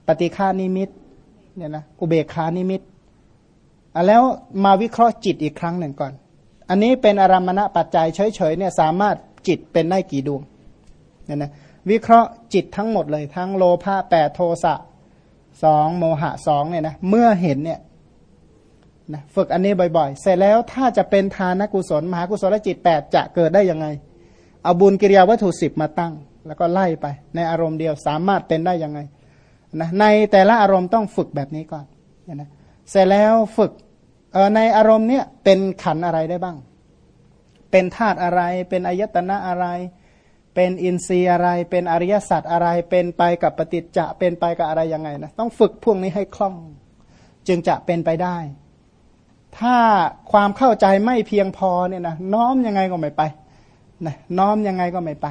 ปฏิฆานิมิตเนี่ยนะอุเบกขานิมิตแล้วมาวิเคราะห์จิตอีกครั้งหนึ่งก่อน อันนี้เป็นอารมณปัจจัยเฉยๆเนี่ยสามารถจิตเป็นได้กี่ดวงเนี่ยนะวิเคราะห์จิตทั้งหมดเลยทั้งโลภะแปดโทสะสองโมหะสองเนี่ยนะเมื่อเห็นเนี่ยนะฝึกอันนี้บ่อยๆ เสร็จแล้วถ้าจะเป็นทานกุศลมหากุศลจิตแปดจะเกิดได้ยังไง เอาบุญกิริยาวัตถุสิบมาตั้ง แล้วก็ไล่ไป ในอารมณ์เดียวสามารถเป็นได้ยังไงนะในแต่ละอารมณ์ต้องฝึกแบบนี้ก่อนนะเสร็จแล้วฝึกในอารมณ์เนี้ยเป็นขันอะไรได้บ้าง เป็นธาตุอะไร เป็นอายตนะอะไร เป็นอินทรีย์อะไร เป็นอริยสัจอะไร เป็นไปกับปฏิจจะ เป็นไปกับอะไรยังไงนะต้องฝึกพวกนี้ให้คล่อง จึงจะเป็นไปได้ ถ้าความเข้าใจไม่เพียงพอเนี่ยนะน้อมยังไงก็ไม่ไปนะน้อมยังไงก็ไม่ไป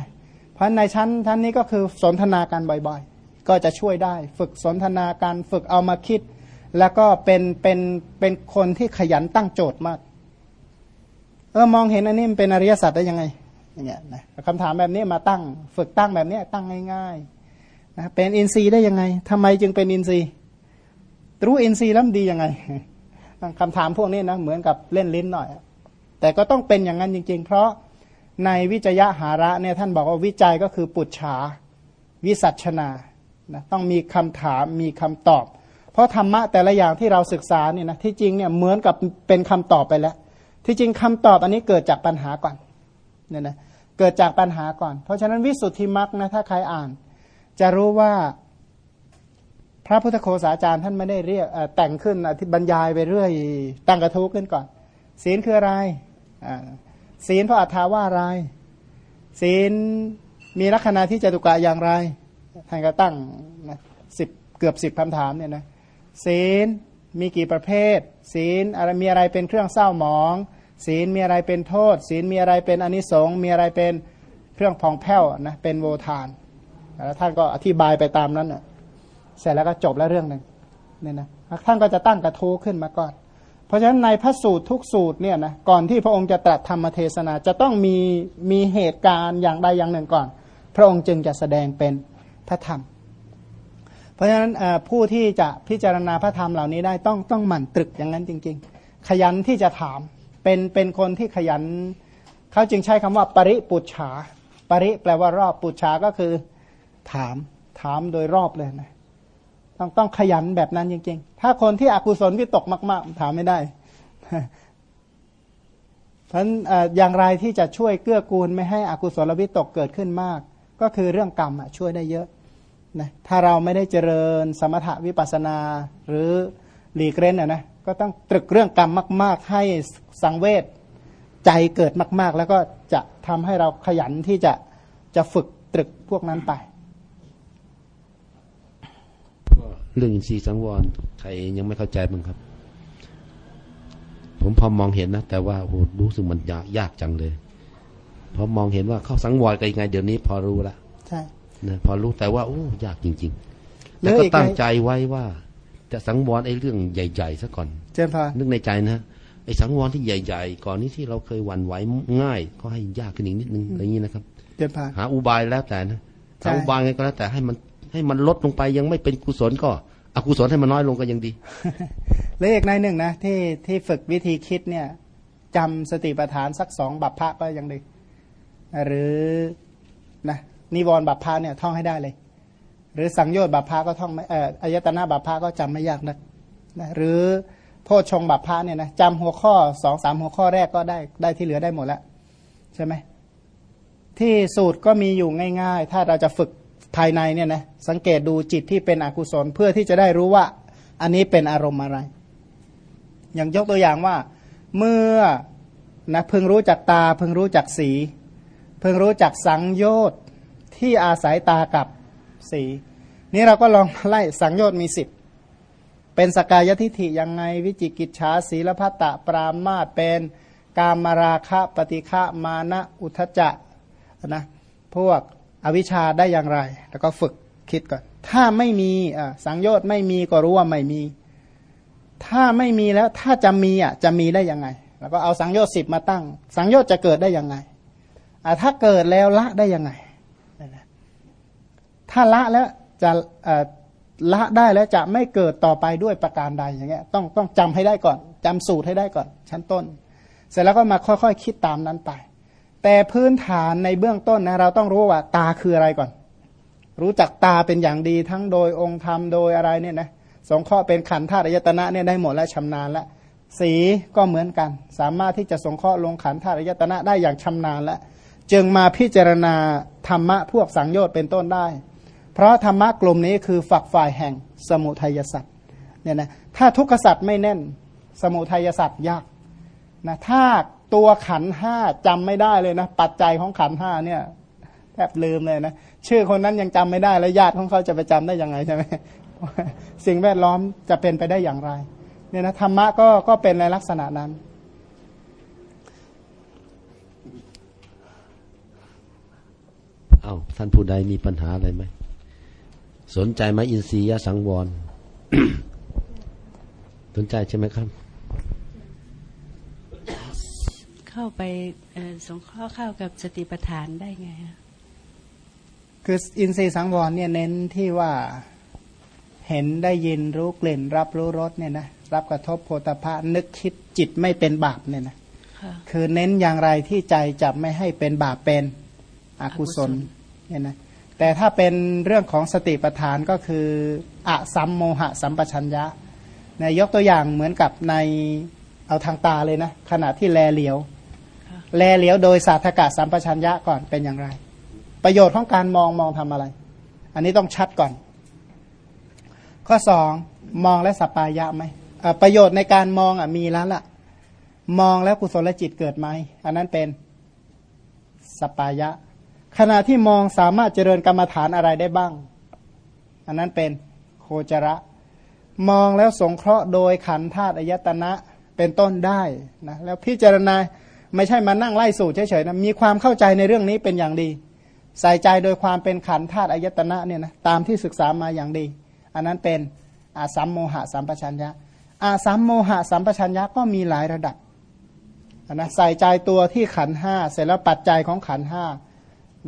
เพราะในชั้นท่านนี้ก็คือสนทนาการบ่อยๆ ก็จะช่วยได้ ฝึกสนทนาการฝึกเอามาคิด แล้วก็เป็นเป็นเป็นคนที่ขยันตั้งโจทย์มาก เออมองเห็นอันนี้มันเป็นอริยสัจได้ยังไงอย่างเงี้ยนะคำถามแบบนี้มาตั้ง ฝึกตั้งแบบนี้ตั้งง่ายๆนะเป็นอินทรีย์ได้ยังไงทำไมจึงเป็นอินทรีย์รู้อินทรีย์แล้วดียังไงคำถามพวกนี้นะเหมือนกับเล่นลิ้นหน่อย แต่ก็ต้องเป็นอย่างนั้นจริง ๆ เพราะ ในวิจยะหาระเนี่ยท่านบอกว่าวิจัยก็คือปุจฉาวิสัชนานะต้องมีคำถามมีคำตอบ เพราะธรรมะแต่ละอย่างที่เราศึกษาเนี่ยนะที่จริงเนี่ยเหมือนกับเป็นคำตอบไปแล้ว ที่จริงคำตอบอันนี้เกิดจากปัญหาก่อนเนี่ยนะเกิดจากปัญหาก่อน เพราะฉะนั้นวิสุทธิมรรคนะถ้าใครอ่าน จะรู้ว่าพระพุทธโฆษาจารย์ท่านไม่ได้เรียกแต่งขึ้นอธิบรรยายไปเรื่อยตั้งกระทู้ขึ้นก่อน ศีลคืออะไร ศีลพระอัฏฐาว่าอะไร ศีลมีลักษณะที่จตุกะอย่างไรท่านก็ตั้งนะสิบเกือบสิบคำถามเนี่ยนะศีลมีกี่ประเภท ศีลอะไรมีอะไรเป็นเครื่องเศร้าหมอง ศีลมีอะไรเป็นโทษ ศีลมีอะไรเป็นอนิสงส์มีอะไรเป็นเครื่องพองแผ้วนะเป็นโวทานแล้วท่านก็อธิบายไปตามนั้นเน่ะเสร็จแล้วก็จบแล้วเรื่องหนึ่งเนี่ยนะท่านก็จะตั้งกระทู้ขึ้นมาก่อน ราะฉะนั้นในพระสูตรทุกสูตรเนี่ยนะก่อนที่พระองค์จะตรัสธรรมเทศนาจะต้องมีมีเหตุการณ์อย่างใดอย่างหนึ่งก่อน พระองค์จึงจะแสดงเป็นพระธรรม เพราะฉะนั้นผู้ที่จะพิจารณาพระธรรมเหล่านี้ได้ต้องต้องหมั่นตรึกอย่างนั้นจริง ๆ ขยันที่จะถามเป็นเป็นคนที่ขยัน เขาจึงใช้คำว่าปริปุชฉา ปริแปลว่ารอบปุชฉาก็คือถามถามโดยรอบเลยนะต้องต้องขยันแบบนั้นจริง ๆ ถ้าคนที่อกุศลวิตกมาก ๆ ถามไม่ได้เพราะอย่างไรที่จะช่วยเกื้อกูลไม่ให้อกุศลวิตกเกิดขึ้นมาก ก็คือเรื่องกรรมช่วยได้เยอะนะถ้าเราไม่ได้เจริญสมถะวิปัสนา หรือหลีกเล่นนะก็ต้องตรึกเรื่องกรรมมาก ๆ ให้สังเวชใจเกิดมาก ๆ แล้วก็จะทำให้เราขยันที่จะจะฝึกตรึกพวกนั้นไป เรื่องอินทรีย์สังวรใครยังไม่เข้าใจบ้างครับ ผมพอมองเห็นนะ แต่ว่าโอ้รู้สึกมันยากยากจังเลยพอมองเห็นว่าเข้าสังวรกันยังไง เดี๋ยวนี้พอรู้ละใช่นะพอรู้แต่ว่าโอ้ยากจริง ๆ แล้วก็ตั้งใจไว้ว่า จะสังวรไอ้เรื่องใหญ่ๆซะก่อนเจ้าค่ะนึกในใจนะไอ้สังวรที่ใหญ่ ๆ ก่อนนี้ที่เราเคยหวั่นไหวง่าย ก็ให้ยากขึ้นอีกนิดนึงอะไรอย่างนี้นะครับเจ้าค่ะหาอุบายแล้วแต่นะหาอุบายไงก็แล้วแต่ให้มัน ให้มันลดลงไปยังไม่เป็นกุศลก็อกุศลให้มันน้อยลงก็ยังดี แลวอีกในหนึ่งนะที่ที่ฝึกวิธีคิดเนี่ยจำสติปัฏฐานสักสองบัพพะก็ยังดี หรือนะนิวรณ์บัพพะเนี่ยท่องให้ได้เลย หรือสังโยชน์บัพพะก็ท่องไม่เอ่ออายตนะบัพพะก็จำไม่ยากนะนะหรือโพชงบัพพะเนี่ยนะจำหัวข้อสองสามหัวข้อแรกก็ได้ได้ที่เหลือได้หมดแล้วใช่ไหมที่สูตรก็มีอยู่ง่าย ๆ ถ้าเราจะฝึก ภายในเนี่ยนะสังเกตดูจิตที่เป็นอกุศลเพื่อที่จะได้รู้ว่า อันนี้เป็นอารมณ์อะไร อย่างยกตัวอย่างว่า เมื่อนะเพิ่งรู้จักตาเพิ่งรู้จักสีเพิ่งรู้จักสังโยชน์ที่อาศัยตากับสี นี้เราก็ลองไล่สังโยชน์มีสิบเป็นสกายทิฐิยังไงวิจิกิจฉาศีลพัตตะปรามาตเป็นกามราคะปฏิฆะมานะอุทจจะนะพวก อวิชชาได้อย่างไร แล้วก็ฝึกคิดก่อน ถ้าไม่มีสังโยชน์ไม่มีก็รู้ว่าไม่มี ถ้าไม่มีแล้วถ้าจะมีอะจะมีได้ยังไง แล้วก็เอาสังโยชน์สิบมาตั้ง สังโยชน์จะเกิดได้ยังไงถ้าเกิดแล้วละได้ยังไง ถ้าละแล้วจะละได้แล้วจะไม่เกิดต่อไปด้วยประการใดอย่างเงี้ยต้องต้องจำให้ได้ก่อนจำสูตรให้ได้ก่อน ชั้นต้น เสร็จแล้วก็มาค่อยๆคคิดตามนั้นไป แต่พื้นฐานในเบื้องต้นนะเราต้องรู้ว่าตาคืออะไรก่อน รู้จักตาเป็นอย่างดีทั้งโดยองค์ธรรมโดยอะไรเนี่ยนะสองข้อเป็นขันธ์ธาตุอายตนะเนี่ยได้หมดแล้วชำนาญแล้วสีก็เหมือนกัน สามารถที่จะสงเคราะห์ลงขันธ์ธาตุอายตนะได้อย่างชำนาญแล้วจึงมาพิจารณาธรรมะพวกสังโยชน์เป็นต้นได้ เพราะธรรมะกลุ่มนี้คือฝักฝ่ายแห่งสมุทัยสัตว์เนี่ยนะถ้าทุกขสัตว์ไม่แน่น สมุทัยสัตว์ยากนะถ้า ตัวขันห้าจำไม่ได้เลยนะ ปัจจัยของขันห้าเนี่ยแทบลืมเลยนะ ชื่อคนนั้นยังจำไม่ได้ แล้วญาติของเขาจะไปจำได้ยังไงใช่ไหมสิ่งแวดล้อมจะเป็นไปได้อย่างไรเนี่ยนะธรรมะก็ก็เป็นในลักษณะนั้น เอ้าท่านผู้ใดมีปัญหาอะไรไหม สนใจไหมอินทรียสังวร สนใจใช่ไหมครับ เข้าไปสงข้อเข้ากับสติปัฏฐานได้ไงคืออินทรีย์สังวรเนี่ยเน้นที่ว่าเห็นได้ยินรู้กลิ่น รับรู้รสเนี่ยนะรับกระทบโพธพะนึกคิดจิตไม่เป็นบาปเนี่ยนะคือเน้นอย่างไรที่ใจจะไม่ให้เป็นบาปเป็นอกุศลเนี่ยนะแต่ถ้าเป็นเรื่องของสติปัฏฐานก็คืออะสัมโมหะสัมปชัญญะนยกตัวอย่างเหมือนกับในเอาทางตาเลยนะขณะที่แลเหลียว แลเหลียวโดยสาธกะสัมปชัญญะก่อนเป็นอย่างไร ประโยชน์ของการมองมองทำอะไร อันนี้ต้องชัดก่อน ข้อสองมองและสปายะไหมประโยชน์ในการมองอะมีแล้วล่ะ มองแล้วกุศลจิตเกิดไหมอันนั้นเป็นสปายะ ขณะที่มองสามารถเจริญกรรมฐานอะไรได้บ้าง อันนั้นเป็นโคจระ มองแล้วสงเคราะห์โดยขันธาตุอายตนะเป็นต้นได้นะแล้วพิจารณา ไม่ใช่มานั่งไล่สูตรเฉยๆนะมีความเข้าใจในเรื่องนี้เป็นอย่างดี ใส่ใจโดยความเป็นขันธาตุอายตนะเนี่ยนะตามที่ศึกษามาอย่างดี อันนั้นเป็นอาสัมโมหะสัมปชัญญะอาสัมโมหะสัมปชัญญะก็มีหลายระดับนะใส่ใจตัวที่ขันห้าเสร็จแล้วปัจจัยของขันห้า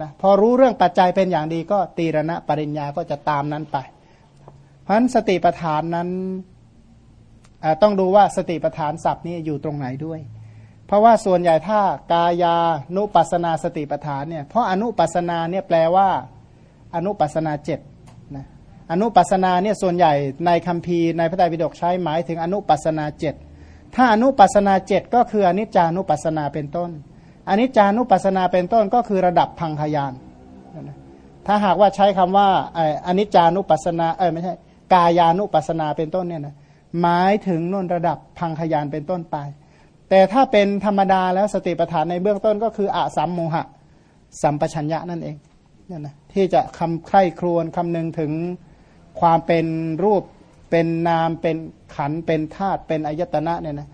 นะพอรู้เรื่องปัจจัยเป็นอย่างดีก็ตีรณะปริญญาก็จะตามนั้นไปเพราะฉะนั้นสติปัฏฐานนั้นต้องดูว่าสติปัฏฐานศัพท์นี้อยู่ตรงไหนด้วย เพราะว่าส่วนใหญ่ถ้ากายานุปัสนาสติปัฏฐานเนี่ยเพราะอนุปัสนาเนี่ยแปลว่าอนุปัสนาเจ็ดนะอนุปัสนาเนี่ยส่วนใหญ่ในคัมภีร์ในพระไตรปิฎกใช้หมายถึงอนุปัสนาเจ็ดถ้าอนุปัสนาเจ็ดก็คืออนิจจานุปัสนาเป็นต้นอนนี้จานุปัสนาเป็นต้นก็คือระดับพังขยานถ้าหากว่าใช้คำว่าอนิจจานุปัสนาเออไม่ใช่กายานุปัสนาเป็นต้นเนี่ยนะหมายถึงนุ่นระดับพังขยานเป็นต้นไป แต่ถ้าเป็นธรรมดาแล้วสติปัฏฐานในเบื้องต้นก็คืออะสัมโมหะ สัมปชัญญะนั่นเองเนี่ยนะที่จะคำใคร่ครวญคำนึงถึงความเป็นรูปเป็นนามเป็นขันเป็นธาตุเป็นอายตนะเนี่ยนะ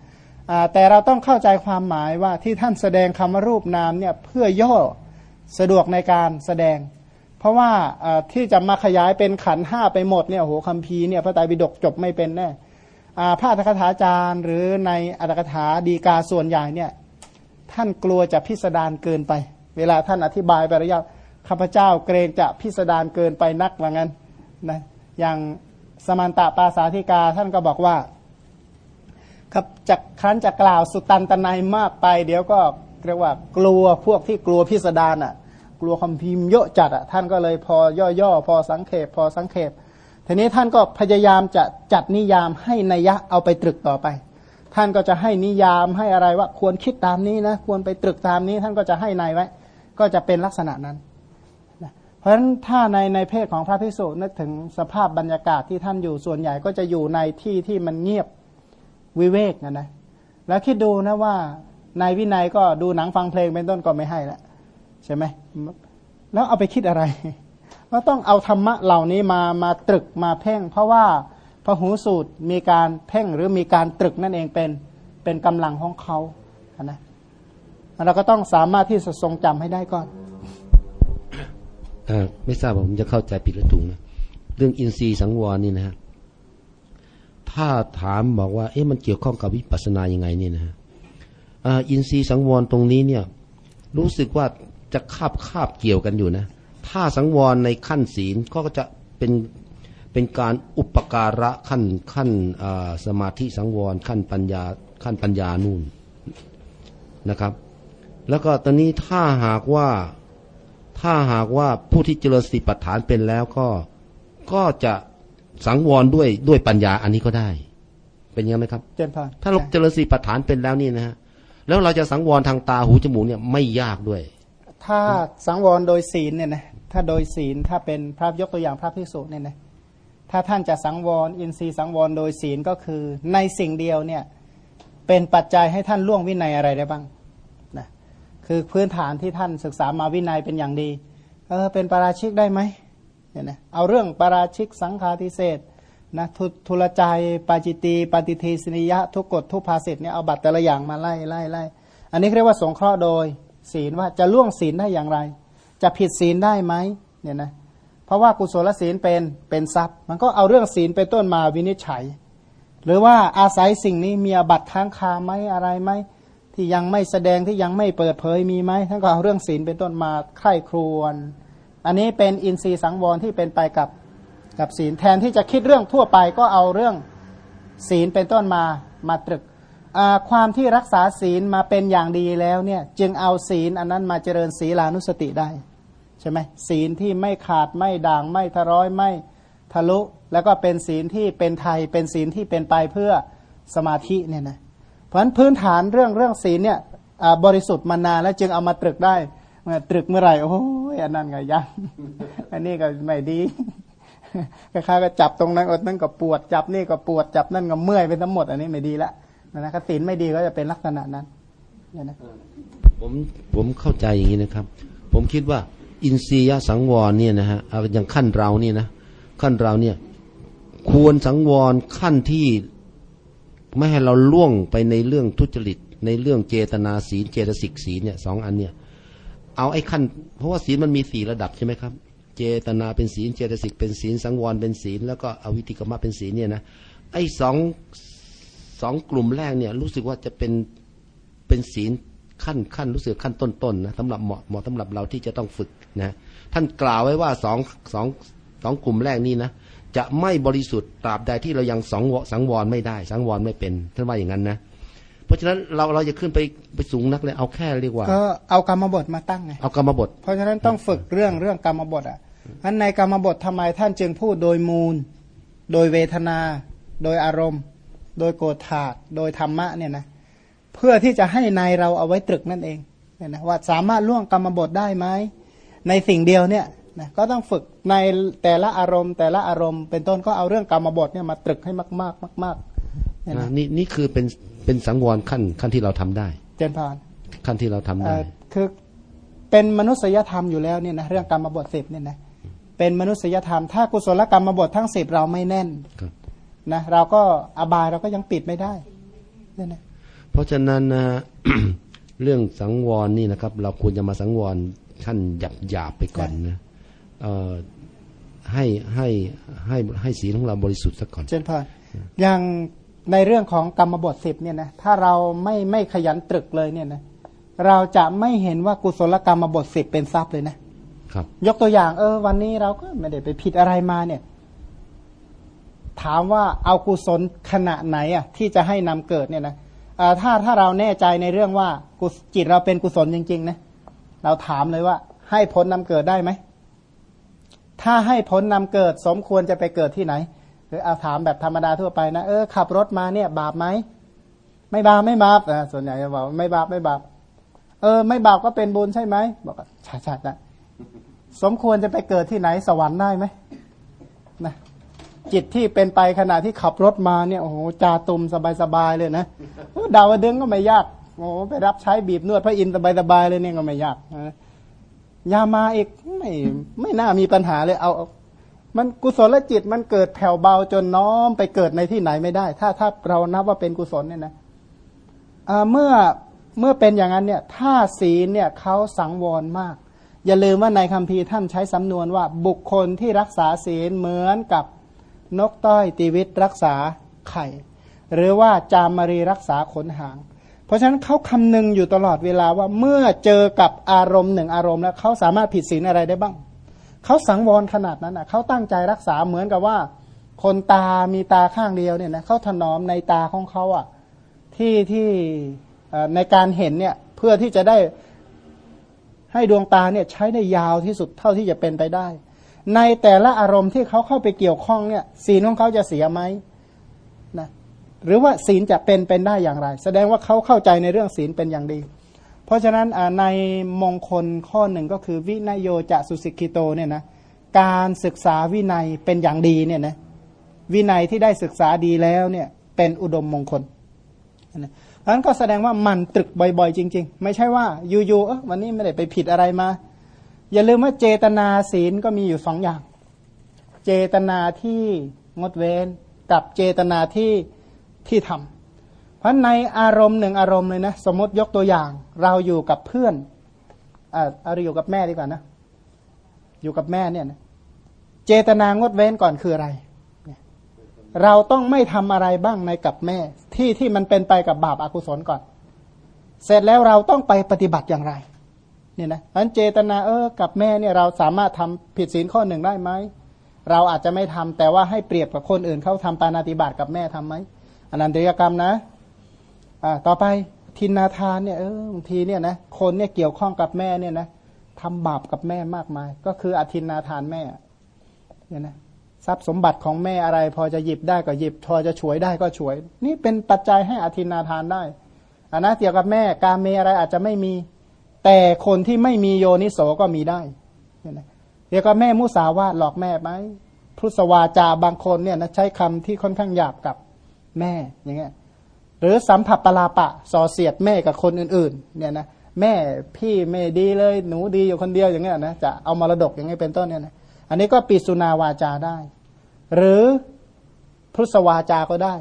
แต่เราต้องเข้าใจความหมายว่าที่ท่านแสดงคำว่ารูปนามเนี่ยเพื่อย่อสะดวกในการแสดง เพราะว่าที่จะมาขยายเป็นขันห้าไปหมดเนี่ยโหคำพีเนี่ยพระไตรปิฎกจบไม่เป็นแน่ พระอัตถกถาจารย์ หรือในอัตถกถาดีกาส่วนใหญ่เนี่ยท่านกลัวจะพิสดารเกินไป เวลาท่านอธิบายไประยะข้าพเจ้าเกรงจะพิสดารเกินไปนักว่างั้นนะอย่างสมันตะปาสาธิกาท่านก็บอกว่าครับจากครั้นจะกล่าวสุตันตนายมากไป เดี๋ยวก็เรียกว่ากลัวพวกที่กลัวพิสดารอะ กลัวคำพิมพ์เยอะจัดอะท่านก็เลยพอย่อๆพอสังเขปพอสังเขป ทีนี้ท่านก็พยายามจะจัดนิยามให้นัยยะเอาไปตรึกต่อไป ท่านก็จะให้นิยามให้อะไรว่าควรคิดตามนี้นะควรไปตรึกตามนี้ ท่านก็จะให้ในไว้ ก็จะเป็นลักษณะนั้นเพราะฉะนั้นถ้าในในเพศของพระภิกษุนึกถึงสภาพบรรยากาศที่ท่านอยู่ส่วนใหญ่ก็จะอยู่ในที่ที่มันเงียบวิเวกนะนะแล้วคิดดูนะว่าในวินัยก็ดูหนังฟังเพลงเป็นต้นก็ไม่ให้แล้วใช่ไหมแล้วเอาไปคิดอะไร ก็ต้องเอาธรรมะเหล่านี้มามาตรึกมาเพ่ง เพราะว่าพระหูสูตรมีการเพ่งหรือมีการตรึกนั่นเองเป็นเป็นกำลังของเขานะเราก็ต้องสามารถที่จะทรงจำให้ได้ก่อนอไม่ทราบผมจะเข้าใจผิดหรือถูกนะเรื่องอินทรีย์สังวรนี่นะฮะถ้าถามบอกว่า เอ๊ะมันเกี่ยวข้องกับวิปัสสนายังไงนี่นะฮะอินทรีย์สังวรตรงนี้เนี่ย รู้สึกว่าจะคาบคาบเกี่ยวกันอยู่นะ ถ้าสังวรในขั้นศีลก็จะเป็นเป็นการอุปการะขั้นขั้นสมาธิสังวรขั้นปัญญาขั้นปัญญานู่นนะครับ แล้วก็ตอนนี้ถ้าหากว่าถ้าหากว่าผู้ที่เจริญสติปัฏฐานเป็นแล้วก็ก็จะสังวรด้วยด้วยปัญญาอันนี้ก็ได้ เป็นยังไหมครับเจนพานถ้าเราเจริญสติปัฏฐานเป็นแล้วนี่นะฮะแล้วเราจะสังวรทางตาหูจมูกเนี่ยไม่ยากด้วย ถ้าสังวรโดยศีลเนี่ยนะ ถ้าโดยศีลถ้าเป็นพระยกตัวอย่างพระภิกษุเนี่ยนะถ้าท่านจะสังวรอินทรีย์สังวรโดยศีลก็คือในสิ่งเดียวเนี่ยเป็นปัจจัยให้ท่านล่วงวินัยอะไรได้บ้างนะคือพื้นฐานที่ท่านศึกษามาวินัยเป็นอย่างดีเออเป็นปราชิกได้ไหมเนี่ยนะเอาเรื่องปราชิกสังฆาทิเศษนะทุทุลใจปาจิตีปฏิทีสนิยะ ทุกกฎทุกภาสิทเนี่ยเอาบัตรแต่ละอย่างมาไล่ไล่ไล่อันนี้เรียกว่าสงเคราะห์โดยศีลว่าจะล่วงศีลได้อย่างไร จะผิดศีลได้ไหมเนี่ยนะเพราะว่ากุศลศีลเป็นเป็นทรัพย์ มันก็เอาเรื่องศีลไปต้นมาวินิจฉัย หรือว่าอาศัยสิ่งนี้มีอบัตรค้างคาไหมอะไรไหมที่ยังไม่แสดงที่ยังไม่เปิดเผยมีไหมท่านก็เอาเรื่องศีลเป็นต้นมาไข้ครวน อันนี้เป็นอินทรีย์สังวรที่เป็นไปกับกับศีลแทนที่จะคิดเรื่องทั่วไปก็เอาเรื่องศีลเป็นต้นมามาตรึกความที่รักษาศีลมาเป็นอย่างดีแล้วเนี่ยจึงเอาศีลอันนั้นมาเจริญศีลานุสติได้ ใช่ไหมศีลที่ไม่ขาดไม่ด่างไม่ทะร้อยไม่ทะลุ แล้วก็เป็นศีลที่เป็นไทย เป็นศีลที่เป็นไปเพื่อสมาธิเนี่ยนะเพราะฉะนั้นพื้นฐานเรื่องเรื่องศีลเนี่ยบริสุทธิ์มานานแล้วจึงเอามาตรึกได้เมื่อตรึกเมื่อไหร่โอ้ยอันนั้นไงยังอันนี้ก็ไม่ดีคล้ายๆก็จับตรงนั้นอดนั่นก็ปวดจับนี่ก็ปวดจับนั่นก็เมื่อยไปทั้งหมด อันนี้ไม่ดีละนะครับศีลไม่ดีก็จะเป็นลักษณะนั้นเนี่ยนะผมผมเข้าใจอย่างนี้นะครับ ผมคิดว่า อินทรียสังวรเนี่ยนะฮะอย่างขั้นเราเนี่ยนะขั้นเราเนี่ยควรสังวรขั้นที่ไม่ให้เราล่วงไปในเรื่องทุจริต ในเรื่องเจตนาศีลเจตสิกศีลเนี่ยสองอันเนี่ยเอาไอ้ขั้น เพราะว่าศีลมันมีสี่ระดับใช่ไหมครับ เจตนาเป็นศีลเจตสิกเป็นศีลสังวรเป็นศีลแล้วก็อวิติกรรมเป็นศีลเนี่ยนะไอ้สองสองกลุ่มแรกเนี่ยรู้สึกว่าจะเป็นเป็นศีล ขั้นขั้นรู้สึกขั้นต้นๆนนะสำหรับเหมาะเหมาะสำหรับเราที่จะต้องฝึกนะท่านกล่าวไว้ว่าสองสองสองกลุ่มแรกนี้นะจะไม่บริสุทธิ์ตราบใดที่เรายังสองสังวรไม่ได้ สังวรไม่เป็นท่านว่าอย่างนั้นนะเพราะฉะนั้นเราเราจะขึ้นไปไปสูงนักเลยเอาแค่เรียกว่า ก็เอากรรมบทมาตั้งไงเอากรรมบท เพราะฉะนั้นต้องฝึกเรื่องเรื่องกรรมบทอะอันในกรรมบททำไมท่านจึงพูดโดยมูล โดยเวทนา โดยอารมณ์ โดยโกรธาดโดยธรรมะเนี่ยนะ เพื่อที่จะให้ในเราเอาไว้ตรึกนั่นเองเนี่ยนะว่าสามารถล่วงกรรมบทได้ไหมในสิ่งเดียวเนี่ยนะก็ต้องฝึกในแต่ละอารมณ์ แต่ละอารมณ์ เป็นต้นก็เอาเรื่องกรรมบทเนี่ยมาตรึกให้มากมากมากมากนี่นี่คือเป็นเป็นสังวรขั้นขั้นที่เราทำได้ เจนพานขั้นที่เราทำได้คือเป็นมนุษยธรรมอยู่แล้วเนี่ยนะเรื่องกรรมบทสิบเนี่ยนะเป็นมนุษยธรรม ถ้ากุศลกรรมบททั้งสิบเราไม่แน่นนะเราก็อบายเราก็ยังปิดไม่ได้นี่นะ เพราะฉะนั้นนะเรื่องสังวรนี่นะครับ เราควรจะมาสังวรขั้นหยาบหยาบไปก่อนนะให้ให้ให้ให้สีของเราบริสุทธิ์ซะก่อนเช่นพออย่างในเรื่องของกรรมบทสิบเนี่ยนะถ้าเราไม่ไม่ขยันตรึกเลยเนี่ยนะเราจะไม่เห็นว่ากุศลกรรมบทสิบเป็นทรัพย์เลยนะครับ ยกตัวอย่าง เออ วันนี้เราก็ไม่ได้ไปผิดอะไรมาเนี่ย ถามว่าเอากุศลขณะไหนอะ ที่จะให้นำเกิดเนี่ยนะ ถ้าถ้าเราแน่ใจในเรื่องว่ากุจิตเราเป็นกุศลจริงๆนะเราถามเลยว่า ให้ผลนนำเกิดได้ไหมถ้าให้ผลนนำเกิดสมควรจะไปเกิดที่ไหน หรือเอาถามแบบธรรมดาทั่วไปนะเออขับรถมาเนี่ย บาปไหมไม่บาปไม่บาปอ่าส่วนใหญ่จะบอกไม่บาปไม่บาปเออ ไม่บาปก็เป็นบุญใช่ไหมบอกใช่ใช่ใช่สมควรจะไปเกิดที่ไหนสวรรค์ได้ไหมนะ จิตที่เป็นไปขณะที่ขับรถมาเนี่ยโอ้โหจาตุมสบายๆเลยนะดาวดึงก็ไม่ยากโอ้ไปรับใช้บีบนวดพระอินทร์สบายๆเลยเนี่ยก็ไม่ยากนะยามาอีกไม่ไม่น่ามีปัญหาเลยเอา มันกุศลจิตมันเกิดแผ่วเบาจนน้อมไปเกิดในที่ไหนไม่ได้ ถ้าถ้าเรานับว่าเป็นกุศลเนี่ยนะเมื่อเมื่อเป็นอย่างนั้นเนี่ย ถ้าศีลเนี่ยเขาสังวรมาก อย่าลืมว่าในคัมภีร์ท่านใช้สำนวนว่าบุคคลที่รักษาศีลเหมือนกับ นกต้อยตีวิตรักษาไข่ หรือว่าจามรีรักษาขนหาง เพราะฉะนั้นเขาคำนึงอยู่ตลอดเวลาว่าเมื่อเจอกับอารมณ์หนึ่งอารมณ์แล้วเขาสามารถผิดศีลอะไรได้บ้าง เขาสังวรขนาดนั้นอะเขาตั้งใจรักษาเหมือนกับว่า คนตามีตาข้างเดียวเนี่ยนะเขาถนอมในตาของเขาอะที่ที่ในการเห็นเนี่ยเพื่อที่จะได้ให้ดวงตาเนี่ยใช้ได้ยาวที่สุดเท่าที่จะเป็นไปได้ ในแต่ละอารมณ์ที่เขาเข้าไปเกี่ยวข้องเนี่ยศีลของเขาจะเสียไหมนะหรือว่าศีลจะเป็นเป็นได้อย่างไร แสดงว่าเขาเข้าใจในเรื่องศีลเป็นอย่างดี เพราะฉะนั้นในมงคลข้อหนึ่งก็คือวินโยจะสุสิกิโตเนี่ยนะการศึกษาวินัยเป็นอย่างดีเนี่ยนะวินัยที่ได้ศึกษาดีแล้วเนี่ยเป็นอุดมมงคลนะนั้นก็แสดงว่ามันตรึกบ่อย ๆ จริง ๆ ไม่ใช่ว่าอยู่ๆวันนี้ไม่ได้ไปผิดอะไรมา อย่าลืมว่าเจตนาศีลก็มีอยู่สองอย่าง เจตนาที่งดเว้นกับเจตนาที่ที่ทำเพราะในอารมณ์หนึ่งอารมณ์เลยนะ สมมติยกตัวอย่าง เราอยู่กับเพื่อนอ่าเอาอยู่กับแม่ดีกว่านะ อยู่กับแม่เนี่ยนะเจตนางดเว้นก่อนคืออะไร เราต้องไม่ทำอะไรบ้างในกับแม่ ที่ที่มันเป็นไปกับบาปอากุศลก่อน เสร็จแล้วเราต้องไปปฏิบัติอย่างไร เนี่ยนะอันเจตนาเออกับแม่เนี่ยเราสามารถทำผิดศีลข้อหนึ่งได้ไหมเราอาจจะไม่ทำแต่ว่าให้เปรียบกับคนอื่นเขาทำปานาติบาตกับแม่ทํำไหมอนันตริยกรรมนะอ่าต่อไปทินนาทานเนี่ยเออบางทีเนี่ยนะคนเนี่ยเกี่ยวข้องกับแม่เนี่ยนะทำบาปกับแม่มากมาย ก็คืออธินนาทานแม่เนี่ยนะทรัพย์สมบัติของแม่อะไร พอจะหยิบได้ก็หยิบ พอจะฉวยได้ก็ฉวย นี่เป็นปัจจัยให้อธินาทานได้อันนะเกี่ยวกับแม่ การเมอะไรอาจจะไม่มี แต่คนที่ไม่มีโยนิโสก็มีได้เกี่ยวกับแม่มุสาวาทหลอกแม่ไหมพุทธวาจาบางคนเนี่ยนะใช้คำที่ค่อนข้างหยาบกับแม่อย่างเงี้ยหรือสัมผัสปลาปะส่อเสียดแม่กับคนอื่นๆเนี่ยนะแม่พี่ไม่ดีเลยหนูดีอยู่คนเดียวอย่างเงี้ยนะจะเอามรดกอย่างเงี้ยเป็นต้นเนี่ยนะอันนี้ก็ปิสุนาวาจาได้ หรือพุทธวาจาก็ได้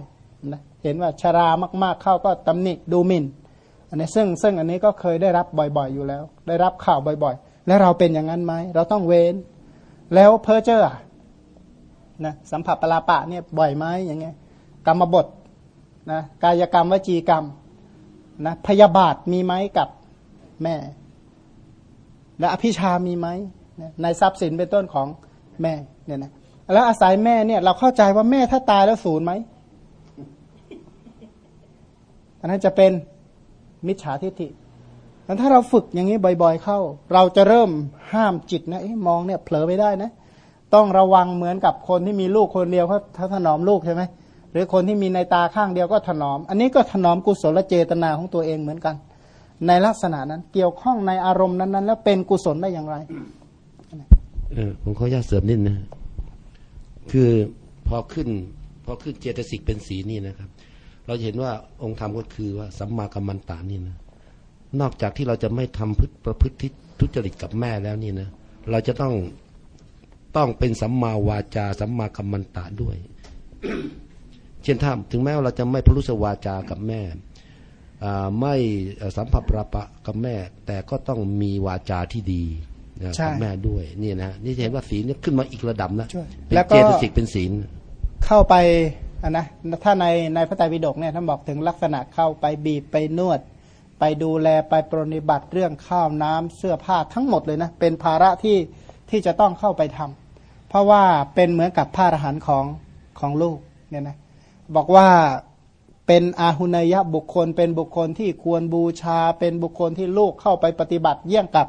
นะเห็นว่าชรามากๆเข้าก็ตำหนิดูหมิน่น อันนี้ซึ่งซึ่งอันนี้ก็เคยได้รับบ่อยๆอยู่แล้ว ได้รับข่าวบ่อยๆ แล้วเราเป็นอย่างนั้นไหมเราต้องเว้น แล้วเพอเจอร์นะสัมผัสปลาปะเนี่ยบ่อยไหมอย่างเงี้ยกรรมบทนะกายกรรมวจีกรรมนะพยาบาทมีไหมกับแม่ และอภิชามีไหมในทรัพย์สินเป็นต้นของแม่เนี่ยนะแล้วอาศัยแม่เนี่ยเราเข้าใจว่าแม่ถ้าตายแล้วศูนย์ไหมอันนั้นจะเป็น มิจฉาทิฏฐิแล้วถ้าเราฝึกอย่างนี้บ่อย ๆ เข้า เราจะเริ่มห้ามจิตนะมองเนี่ยเผลอไม่ได้นะ ต้องระวังเหมือนกับคนที่มีลูกคนเดียวเขาถนอมลูกใช่ไหมหรือคนที่มีในตาข้างเดียวก็ถนอม อันนี้ก็ถนอมกุศลเจตนาของตัวเองเหมือนกัน ในลักษณะนั้นเกี่ยวข้องในอารมณ์นั้นๆ แล้วเป็นกุศลได้อย่างไรเออผมขออนุญาตเสริมนิดนะ คือพอขึ้นพอขึ้นเจตสิกเป็นสีนี่นะครับ เราจะเห็นว่าองค์ธรรมก็คือว่าสัมมากัมมันตานี่นะ นอกจากที่เราจะไม่ทำพฤติประพฤติทุจริตกับแม่แล้วนี่นะ เราจะต้องต้องเป็นสัมมาวาจาสัมมากัมมันตาด้วย เช่นถ้าถึงแม้ว่าเราจะไม่พลุสวาจากับแม่ไม่สัมผัสประปะกับแม่ แต่ก็ต้องมีวาจาที่ดีกับแม่ด้วยนี่นะนี่เห็นว่าศีลนี่ขึ้นมาอีกระดับนะแล้วก็เจตสิกเป็นศีล เข้าไป นนะถ้าในในพระไตรปิฎกเนี่ยท่านบอกถึงลักษณะเข้าไปบีบไปนวด ไปดูแลไปปรนิบัติเรื่องข้าวน้ำเสื้อผ้าทั้งหมดเลยนะเป็นภาระที่ที่จะต้องเข้าไปทำเพราะว่าเป็นเหมือนกับผ้าอรหันของของลูกเนี่ยนะบอกว่าเป็นอาหุนยะบุคคล เป็นบุคคลที่ควรบูชา เป็นบุคคลที่ลูกเข้าไปปฏิบัติเยี่ยงกับ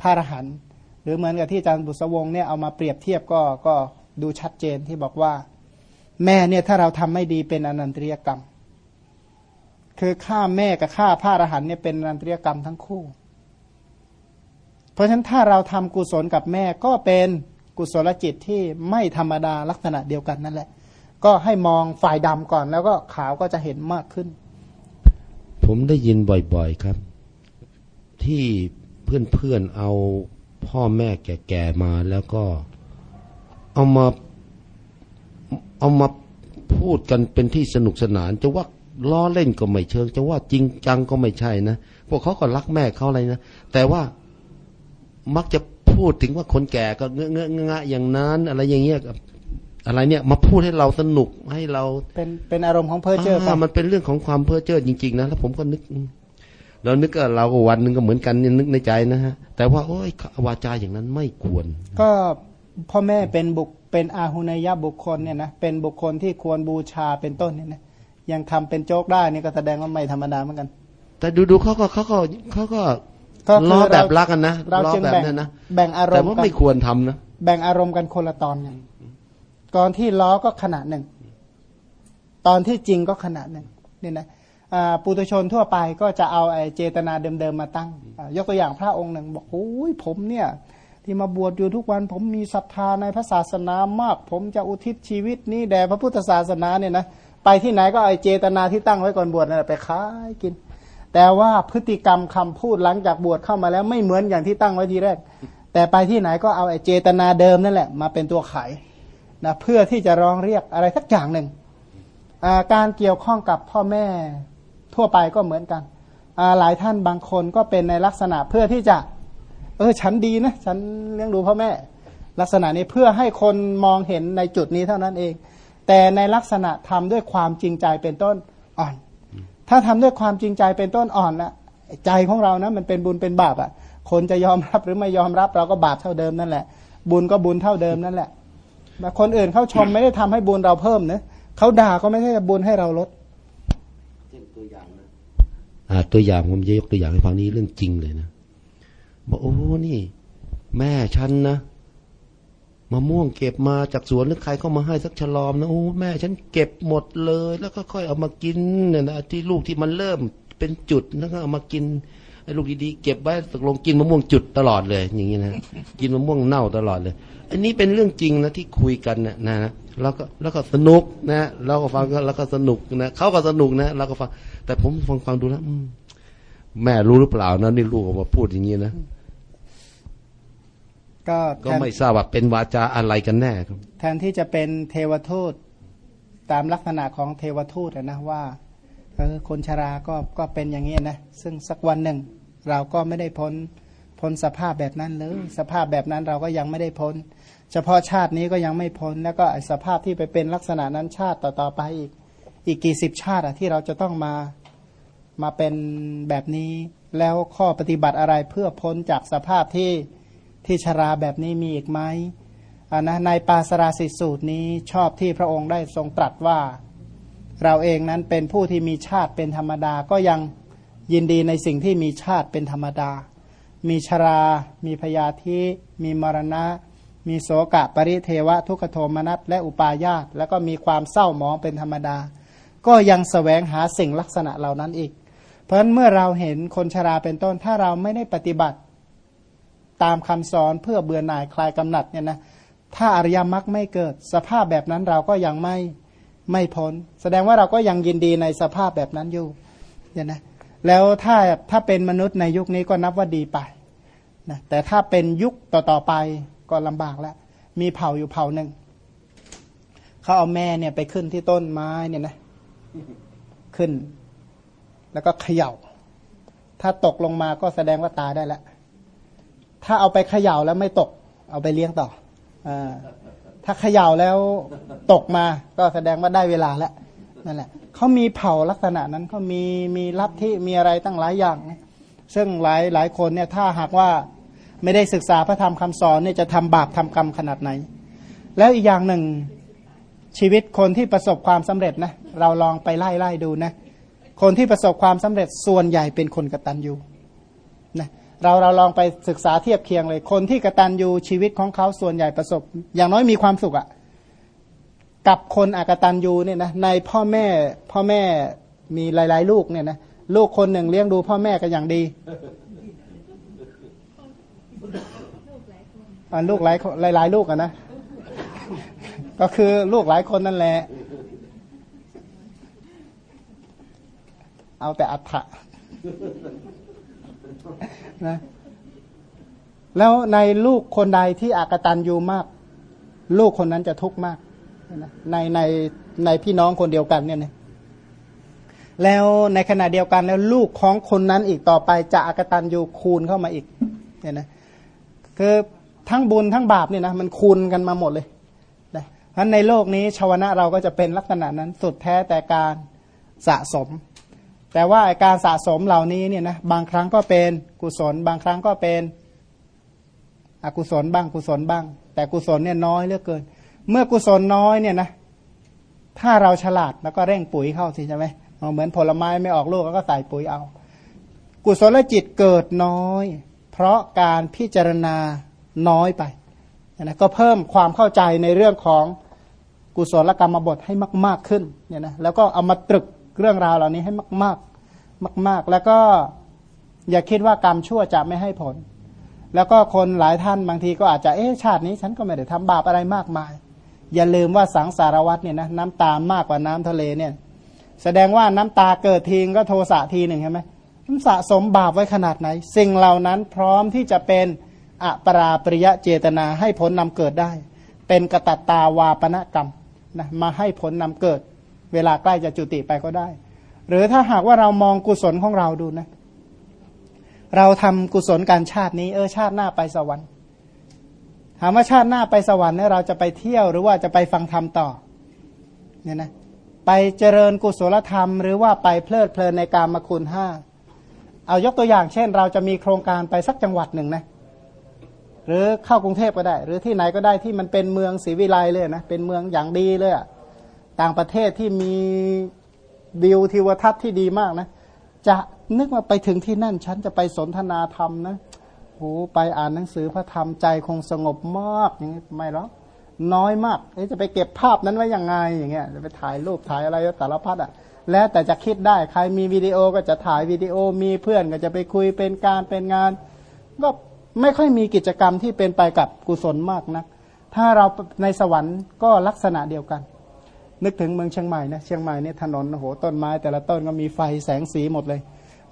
พระอรหันต์หรือเหมือนกับที่อาจารย์บุษวงเนี่ยเอามาเปรียบเทียบก็ก็ดูชัดเจนที่บอกว่า แม่เนี่ยถ้าเราทำไม่ดีเป็นอนันตริยกรรม คือฆ่าแม่กับฆ่าพระอรหันต์เนี่ยเป็นอนันตริยกรรมทั้งคู่ เพราะฉะนั้นถ้าเราทำกุศลกับแม่ก็เป็นกุศลจิตที่ไม่ธรรมดาลักษณะเดียวกันนั่นแหละ ก็ให้มองฝ่ายดำก่อนแล้วก็ขาวก็จะเห็นมากขึ้น ผมได้ยินบ่อยๆครับ ที่เพื่อนๆเอาพ่อแม่แก่ๆมาแล้วก็เอามา เอามาพูดกันเป็นที่สนุกสนาน จะว่าล้อเล่นก็ไม่เชิง จะว่าจริงจังก็ไม่ใช่นะพวกเขาก็รักแม่เขาอะไรนะแต่ว่ามักจะพูดถึงว่าคนแก่ก็เงอะเงอะงะอย่างนั้นอะไรอย่างเงี้ยอะไรเนี่ยมาพูดให้เราสนุกให้เราเป็นเป็นอารมณ์ของเพอร์เจอร์ไปามันเป็นเรื่องของความเพ้อเจ้อจริง ๆ นะแล้วผมก็นึกอืมเรานึกว่าเราก็วันหนึ่งก็เหมือนกันเนี่ยนึกในใจนะฮะแต่ว่าโอ้ยวาจาอย่างนั้นไม่ควร ก็ พ่อแม่เป็นบุคเป็นอาหุนยบุคคลเนี่ยนะเป็นบุคคลที่ควรบูชาเป็นต้นเนี่ยนะยังทำเป็นโจ๊กได้นี่ก็แสดงว่าไม่ธรรมดาเหมือนกัน แต่ดูๆเขาก็เขาก็เขาก็ก็คือล้อแบบเรารักกันนะเราล้อจึงแบบแบ่งนั้นนะแบ่งอารแต่มณ์ว่ากันไม่ควรทำนะแบ่งอารมณ์กันคนละตอนกันก่อนที่ล้อก็ขนาดหนึ่ง ตอนที่จริงก็ขนาดหนึ่งเนี่ยนะอ่าปุถุชนทั่วไปก็จะเอาไอ้เจตนาเดิมๆมาตั้งอ่ายกตัวอย่างพระองค์หนึ่งบอกโอ้ยผมเนี่ย ที่มาบวชอยู่ทุกวัน ผมมีศรัทธาในพระศาสนามาก ผมจะอุทิศชีวิตนี้แด่พระพุทธศาสนาเนี่ยนะไปที่ไหนก็ไอเจตนาที่ตั้งไว้ก่อนบวชนั่นแหละไปขายกิน แต่ว่าพฤติกรรมคำพูดหลังจากบวชเข้ามาแล้วไม่เหมือนอย่างที่ตั้งไว้ทีแรก แต่ไปที่ไหนก็เอาไอเจตนาเดิมนั่นแหละ มาเป็นตัวขายนะเพื่อที่จะร้องเรียกอะไรสักอย่างหนึ่งการเกี่ยวข้องกับพ่อแม่ทั่วไปก็เหมือนกัน หลายท่านบางคนก็เป็นในลักษณะเพื่อที่จะ เออ ฉันดีนะ ฉันเลี้ยงดูพ่อแม่ ลักษณะนี้เพื่อให้คนมองเห็นในจุดนี้เท่านั้นเอง แต่ในลักษณะทำด้วยความจริงใจเป็นต้นอ่อน ถ้าทำด้วยความจริงใจเป็นต้นอ่อนนะใจของเรานะมันเป็นบุญเป็นบาปอะ คนจะยอมรับหรือไม่ยอมรับเราก็บาปเท่าเดิมนั่นแหละ บุญก็บุญเท่าเดิมนั่นแหละแต่คนอื่นเขาชมไม่ได้ทำให้บุญเราเพิ่มนะเขาด่าก็ไม่ใช่บุญให้เราลดตัวอย่างนะตัวอย่างผมจะยกตัวอย่างให้ฟังนี้เรื่องจริงเลยนะ บอกโอ้นี่ แม่ฉันนะมะม่วงเก็บมาจากสวนหรือใครเข้ามาให้สักฉลอมนะโอ้แม่ฉันเก็บหมดเลย แล้วก็ค่อยเอามากินเนี่ยนะที่ลูกที่มันเริ่มเป็นจุดแล้วก็เอามากินไอ้ลูกดีๆเก็บไว้ตกลงกินมะม่วงจุดตลอดเลย อย่างนี้นะกินมะม่วงเน่าตลอดเลย อันนี้เป็นเรื่องจริงนะที่คุยกันนะนะนะแล้วก็แล้วก็สนุกนะเราก็ฟังก็แล้วก็สนุกนะเขาก็สนุกนะเราก็ฟัง แต่ผมฟังฟังดูแล้วแม่รู้หรือเปล่านะนี่ลูกออกมาพูดอย่างนี้นะ ก็ก็แทนไม่ทราบว่าเป็นวาจาอะไรกันแน่ครับแทนที่จะเป็นเทวทูตตามลักษณะของเทวทูตอะนะว่าเออคนชราก็ก็เป็นอย่างนี้นะซึ่งสักวันหนึ่ง เราก็ไม่ได้พ้นพ้นสภาพแบบนั้นเลยสภาพแบบนั้นเราก็ยังไม่ได้พ้น เฉพาะชาตินี้ก็ยังไม่พ้น แล้วก็ไอ้สภาพที่ไปเป็นลักษณะนั้นชาติต่อๆไปอีกอีกกี่สิบชาติอะที่เราจะต้องมามาเป็นแบบนี้ แล้วข้อปฏิบัติอะไรเพื่อพ้นจากสภาพที่ ที่ชราแบบนี้มีอีกไหมอ่านะในปาสราสิสูตรนี้ชอบที่พระองค์ได้ทรงตรัสว่า เราเองนั้นเป็นผู้ที่มีชาติเป็นธรรมดาก็ยังยินดีในสิ่งที่มีชาติเป็นธรรมดา มีชรา มีพยาธิมีมรณะ มีโสกะปริเทวะทุกขโทมนัสและอุปาญาตแล้วก็มีความเศร้าหมองเป็นธรรมดา ก็ยังสแสวงหาสิ่งลักษณะเหล่านั้นอีก เพราะฉะนั้นเมื่อเราเห็นคนชราเป็นต้นถ้าเราไม่ได้ปฏิบัติ ตามคำสอนเพื่อเบื่อหน่ายคลายกำหนัดเนี่ยนะถ้าอริยมรรคไม่เกิด สภาพแบบนั้นเราก็ยังไม่ไม่พ้น แสดงว่าเราก็ยังยินดีในสภาพแบบนั้นอยู่เนี่ยนะแล้วถ้าถ้าเป็นมนุษย์ในยุคนี้ก็นับว่าดีไปนะแต่ถ้าเป็นยุคต่อๆไปก็ลำบากแล้ว มีเผ่าอยู่เผ่าหนึ่งเขาเอาแม่เนี่ยไปขึ้นที่ต้นไม้เนี่ยนะขึ้น แล้วก็เขย่า ถ้าตกลงมาก็แสดงว่าตายได้แล้ว ถ้าเอาไปเขย่าแล้วไม่ตก เอาไปเลี้ยงต่ออถ้าเขย่าแล้วตกมา ก็แสดงว่าได้เวลาแล้วนั่นแหละเขามีเผ่าลักษณะนั้นเขามีมีลัทธิมีอะไรตั้งหลายอย่างนะซึ่งหลายหลายคนเนี่ยถ้าหากว่าไม่ได้ศึกษาพระธรรมคำสอนเนี่ยจะทำบาปทำกรรมขนาดไหน แล้วอีกอย่างหนึ่งชีวิตคนที่ประสบความสำเร็จนะเราลองไปไล่ไล่ดูนะคนที่ประสบความสำเร็จส่วนใหญ่เป็นคนกระตัญญูนะ เราเราลองไปศึกษาเทียบเคียงเลย คนที่กระตัญญูชีวิตของเขาส่วนใหญ่ประสบ อย่างน้อยมีความสุขอะกับคนอากตัญญูเนี่ยนะในพ่อแม่พ่อแม่มีหลาย ๆ ลูกเนี่ยนะลูกคนหนึ่งเลี้ยงดูพ่อแม่ก็อย่างดีลูกหลายหลายหลายลูกอะนะ ก็คือลูกหลายคนนั่นแหละ เอาแต่อัฐะ นะแล้วในลูกคนใดที่อากตันยูมาก ลูกคนนั้นจะทุกข์มากในในในพี่น้องคนเดียวกันเนี่ยนะแล้วในขณะเดียวกันแล้วลูกของคนนั้นอีกต่อไปจะอากตันยูคูณเข้ามาอีกเนี่ยนะคือทั้งบุญทั้งบาปเนี่ยนะมันคูณกันมาหมดเลยนะเพราะในโลกนี้ชาวนะเราก็จะเป็นลักษณะนั้นสุดแท้แต่การสะสม แต่ว่าการสะสมเหล่านี้เนี่ยนะบางครั้งก็เป็นกุศล บางครั้งก็เป็นอกุศลบ้างกุศลบ้าง แต่กุศลเนี่ยน้อยเหลือเกิน เมื่อกุศลน้อยเนี่ยนะถ้าเราฉลาดแล้วก็เร่งปุ๋ยเข้าสิใช่ไหมเหมือนผลไม้ไม่ออกลูกแล้วก็ใส่ปุ๋ยเอา กุศลจิตเกิดน้อย เพราะการพิจารณาน้อยไปนะก็เพิ่มความเข้าใจในเรื่องของกุศลกรรมบทให้มาก ๆขึ้นเนี่ยนะแล้วก็เอามาตรึก เรื่องราวเหล่านี้ให้มาก ๆ มาก ๆ แล้วก็อย่าคิดว่ากรรมชั่วจะไม่ให้ผล แล้วก็คนหลายท่านบางทีก็อาจจะเอ๊ะชาตินี้ฉันก็ไม่ได้ทำบาปอะไรมากมาย อย่าลืมว่าสังสารวัตเนี่ยนะน้ำตามากกว่าน้ำทะเลเนี่ย แสดงว่าน้ำตาเกิดทีก็โทสะทีหนึ่งใช่ไหมมันสะสมบาปไว้ขนาดไหน สิ่งเหล่านั้นพร้อมที่จะเป็นอปราปริยะเจตนาให้ผลนำเกิดได้ เป็นกตัตตาวาปณกรรมนะมาให้ผลนำเกิด เวลาใกล้จะจุติไปก็ได้ หรือถ้าหากว่าเรามองกุศลของเราดูนะ เราทำกุศลการชาตินี้ เออชาติหน้าไปสวรรค์ถามว่าชาติหน้าไปสวรรค์เนี่ยเราจะไปเที่ยวหรือว่าจะไปฟังธรรมต่อเนี่ยนะไปเจริญกุศลธรรม หรือว่าไปเพลิดเพลินในการมคุณห้าเอายกตัวอย่างเช่น เราจะมีโครงการไปสักจังหวัดหนึ่งนะหรือเข้ากรุงเทพก็ได้ หรือที่ไหนก็ได้ที่มันเป็นเมืองศรีวิไลเลยนะเป็นเมืองอย่างดีเลยอะ ต่างประเทศที่มีวิวทิวทัศน์ที่ดีมากนะ จะนึกว่าไปถึงที่นั่น ฉันจะไปสนทนาธรรมนะโหไปอ่านหนังสือพระธรรมใจคงสงบมากอย่างนี้ไม่หรอกน้อยมากจะไปเก็บภาพนั้นไว้ยังไงอย่างเงี้ยจะไปถ่ายรูปถ่ายอะไรแต่ละพัดอะ แล้วแต่จะคิดได้ใครมีวิดีโอก็จะถ่ายวิดีโอมีเพื่อนก็จะไปคุยเป็นการเป็นงาน ก็ไม่ค่อยมีกิจกรรมที่เป็นไปกับกุศลมากนะถ้าเราในสวรรค์ก็ลักษณะเดียวกัน นึกถึงเมืองเชียงใหม่นะเชียงใหม่เนี่ยถนนโอ้โหต้นไม้ แต่ละต้นก็มีไฟแสงสีหมดเลย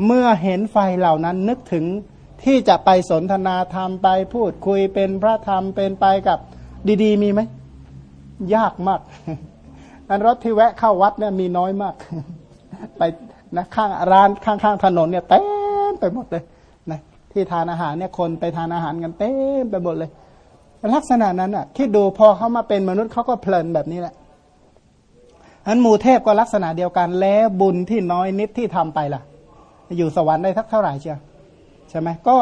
เมื่อเห็นไฟเหล่านั้นนึกถึงที่จะไปสนทนาธรรมไปพูดคุยเป็นพระธรรมเป็นไปกับดี ๆ มีไหม ยากมาก อันรถที่แวะเข้าวัดเนี่ยมีน้อยมาก ไปนะข้างร้านข้างๆถนนเนี่ยเต็มไปหมดเลยนะที่ทานอาหารเนี่ยคนไปทานอาหารกันเต็มไปหมดเลย ลักษณะนั้นอะคิดดูพอเขามาเป็นมนุษย์เขาก็เพลินแบบนี้แหละ อันหมู่เทพก็ลักษณะเดียวกัน แล้วบุญที่น้อยนิดที่ทำไปล่ะ อยู่สวรรค์ได้ทักเท่าไหร่เชียวใช่ไหมก็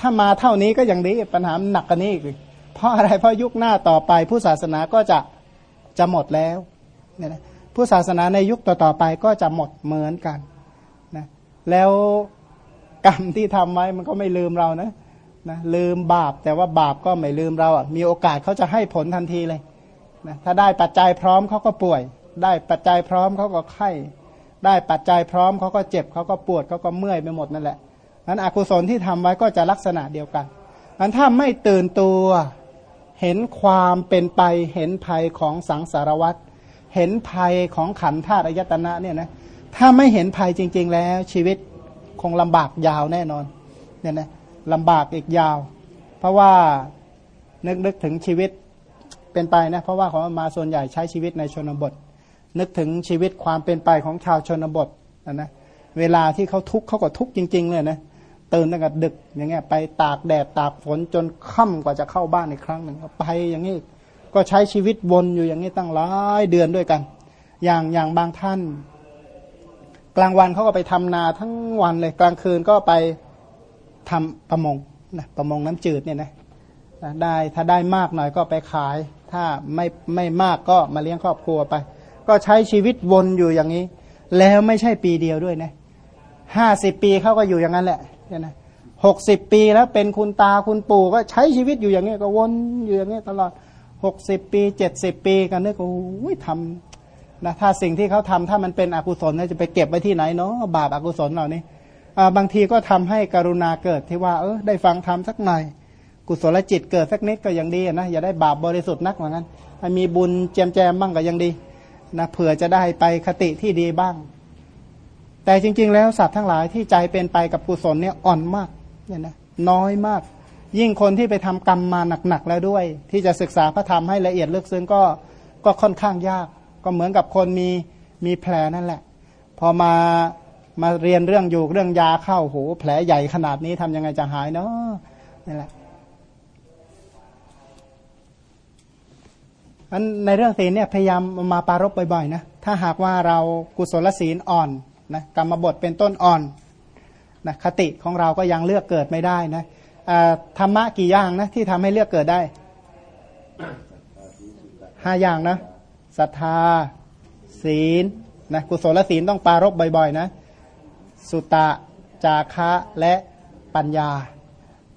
ถ้ามาเท่านี้ก็ยังดีปัญหาหนักกันนี้อีกเพราะอะไรเพราะยุคหน้าต่อไป ผู้ศาสนาก็จะจะหมดแล้วเนี่ยนะผู้ศาสนาในยุคต่อๆไปก็จะหมดเหมือนกันนะแล้วกรรมที่ทำไว้มันก็ไม่ลืมเรานะนะลืมบาปแต่ว่าบาปก็ไม่ลืมเราอะมีโอกาสเขาจะให้ผลทันทีเลยนะถ้าได้ปัจจัยพร้อมเขาก็ป่วย ได้ปัจจัยพร้อมเขาก็ไข้ได้ปัจจัยพร้อมเขาก็เจ็บเขาก็ปวดเขาก็เมื่อยไปหมดนั่นแหละนั้นอกุศลที่ทำไว้ก็จะลักษณะเดียวกันอันถ้าไม่ตื่นตัวเห็นความเป็นไปเห็นภัยของสังสารวัตรเห็นภัยของขันธาตุอายตนะเนี่ยนะถ้าไม่เห็นภัยจริง ๆ แล้ว ชีวิตคงลำบากยาวแน่นอนเนี่ยนะลำบากอีกยาว เพราะว่านึกนึกถึงชีวิตเป็นไปนะเพราะว่าของมาส่วนใหญ่ใช้ชีวิตในชนบท นึกถึงชีวิตความเป็นไปของชาวชนบทนะนะเวลาที่เขาทุกข์เขาก็ทุกข์จริง ๆ เลยนะตื่นตั้งแต่ดึกอย่างเงี้ยไปตากแดดตากฝนจนค่ำกว่าจะเข้าบ้านอีกครั้งหนึ่งไปอย่างนี้ก็ใช้ชีวิตวนอยู่อย่างนี้ตั้งหลายเดือนด้วยกัน อย่างอย่างบางท่าน กลางวันเขาก็ไปทำนาทั้งวันเลยกลางคืนก็ไปทำประมงนะประมงน้ำจืดเนี่ยนะได้ถ้าได้มากหน่อยก็ไปขาย ถ้าไม่ไม่มากก็มาเลี้ยงครอบครัวไป ก็ใช้ชีวิตวนอยู่อย่างนี้ แล้วไม่ใช่ปีเดียวด้วยนะห้าสิบปีเขาก็อยู่อย่างนั้นแหละเนี่ยนะหกสิบปีแล้วเป็นคุณตาคุณปู่ก็ใช้ชีวิตอยู่อย่างเงี้ก็วนอยู่อย่างเงี้ตลอดหกสิบปีเจ็ดสิบปีกันนึกโอ้ยทำนะถ้าสิ่งที่เขาทำถ้ามันเป็นอกุศลจะไปเก็บไว้ที่ไหนเนาะบาปอกุศลเหล่านี้บางทีก็ทำให้กรุณาเกิดที่ว่าเออได้ฟังธรรมสักหน่อย กุศลจิตเกิดสักนิดก็ยังดีนะอย่าได้บาปบริสุทธิ์นักเหมือนกันมีบุญแจมแจมบ้างก็ยังดี นะเผื่อจะได้ไปคติที่ดีบ้าง แต่จริง ๆ แล้วสัตว์ทั้งหลายที่ใจเป็นไปกับกุศลเนี่ยอ่อนมากเนี่ยนะน้อยมาก ยิ่งคนที่ไปทำกรรมมาหนักๆแล้วด้วย ที่จะศึกษาพระธรรมให้ละเอียดลึกซึ้งก็ก็ค่อนข้างยาก ก็เหมือนกับคนมีมีแผลนั่นแหละ พอมามาเรียนเรื่องอยู่เรื่องยาเข้าโหแผลใหญ่ขนาดนี้ทำยังไงจะหายเนาะนี่แหละ อันในเรื่องศีลเนี่ยพยายามมาปารบบ่อยๆนะถ้าหากว่าเรากุศลศีลอ่อนนะกรรมบทเป็นต้นอ่อนนะคติของเราก็ยังเลือกเกิดไม่ได้นะธรรมะกี่อย่างนะที่ทำให้เลือกเกิดได้ห้าอย่างนะศรัทธา ศีลนะกุศลศีลต้องปารบบ่อยๆนะสุตะ จาคะและปัญญา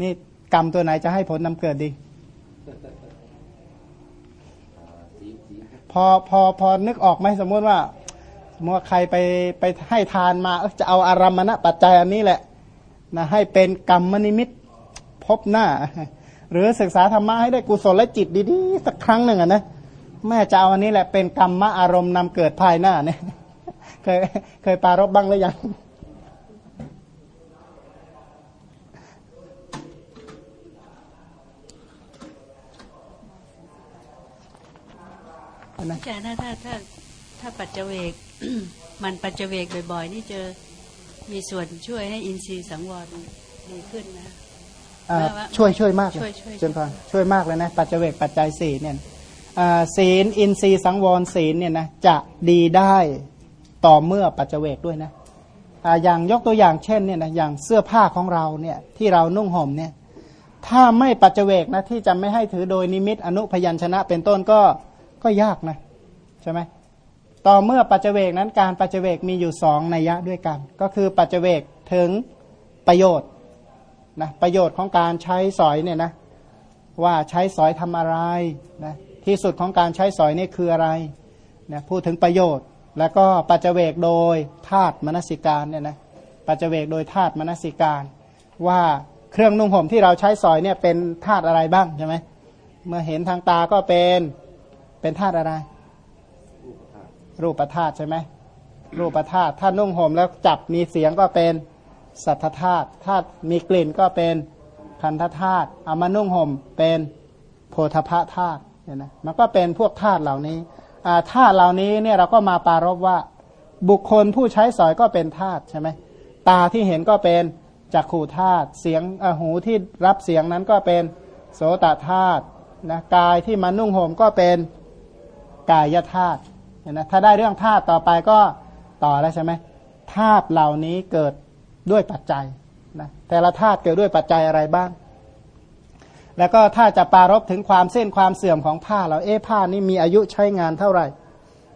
นี่กรรมตัวไหนจะให้ผลนำเกิดดี พอพอพอนึกออกไหมสมมติว่าสมมติว่าใครไปไปให้ทานมาจะเอาอารมณะปัจจัยอันนี้แหละนะให้เป็นกรรมนิมิตพบหน้า หรือศึกษาธรรมะให้ได้กุศลจิตดีๆสักครั้งหนึ่งอะนะแม่จะเอาอันนี้แหละเป็นกรรมอารมณ์นำเกิดภายหน้าเนี่ยเคยเคยปารบบ้างหรือยัง อาจารย์ถ้าถ้าถ้าถ้าปัจเจเวกมันปัจเจเวกบ่อย ๆ นี่จะมีส่วนช่วยให้อินทรีย์สังวรดีขึ้นนะช่วยช่วยมากเลยจนพอช่วยมากเลยนะปัจเจเวกปัจจัยสี่เนี่ยศีลอินทรีย์สังวรศีลเนี่ยนะจะดีได้ต่อเมื่อปัจเจเวกด้วยนะอย่างยกตัวอย่างเช่นเนี่ยนะอย่างเสื้อผ้าของเราเนี่ยที่เรานุ่งห่มเนี่ยถ้าไม่ปัจเจเวกนะที่จะไม่ให้ถือโดยนิมิตอนุพยัญชนะเป็นต้นก็ ก็ยากนะใช่ไหมต่อเมื่อปัจเจกนั้นการปัจเจกมีอยู่สองนัยยะด้วยกัน ก็คือปัจเจกถึงประโยชน์นะประโยชน์ของการใช้สอยเนี่ยนะว่าใช้สอยทำอะไรนะที่สุดของการใช้สอยนี่คืออะไรนะพูดถึงประโยชน์ แล้วก็ปัจเจกโดยธาตุมนสิการเนี่ยนะปัจเจกโดยธาตุมนสิการ ว่าเครื่องนุ่งห่มที่เราใช้สอยเนี่ยเป็นธาตุอะไรบ้างใช่ไหมเมื่อเห็นทางตาก็เป็น เป็นธาตุอะไร รูปธาตุใช่ไหมรูปธาตุถ้านุ่งห่มแล้วจับมีเสียงก็เป็นสัทธธาตุธาตุมีกลิ่นก็เป็นพันธธาตุเอามานุ่งห่มเป็นโพธพะธาตุเนี่ยนะมันก็เป็นพวกธาตุเหล่านี้ธาตุเหล่านี้เนี่ยเราก็มาปารบว่า บุคคลผู้ใช้สอยก็เป็นธาตุใช่ไหมตาที่เห็นก็เป็นจักขู่ธาตุเสียงหูที่รับเสียงนั้นก็เป็นโสตธาตุนะกายที่มานุ่งห่มก็เป็น กายธาตุนะถ้าได้เรื่องธาตุต่อไปก็ต่อแล้วใช่ไหมธาตุเหล่านี้เกิดด้วยปัจจัยนะแต่ละธาตุเกิดด้วยปัจจัยอะไรบ้าง แล้วก็ถ้าจะปารบถึงความเส้นความเสื่อมของผ้าเราเอ๊ผ้านี้มีอายุใช้งานเท่าไหร่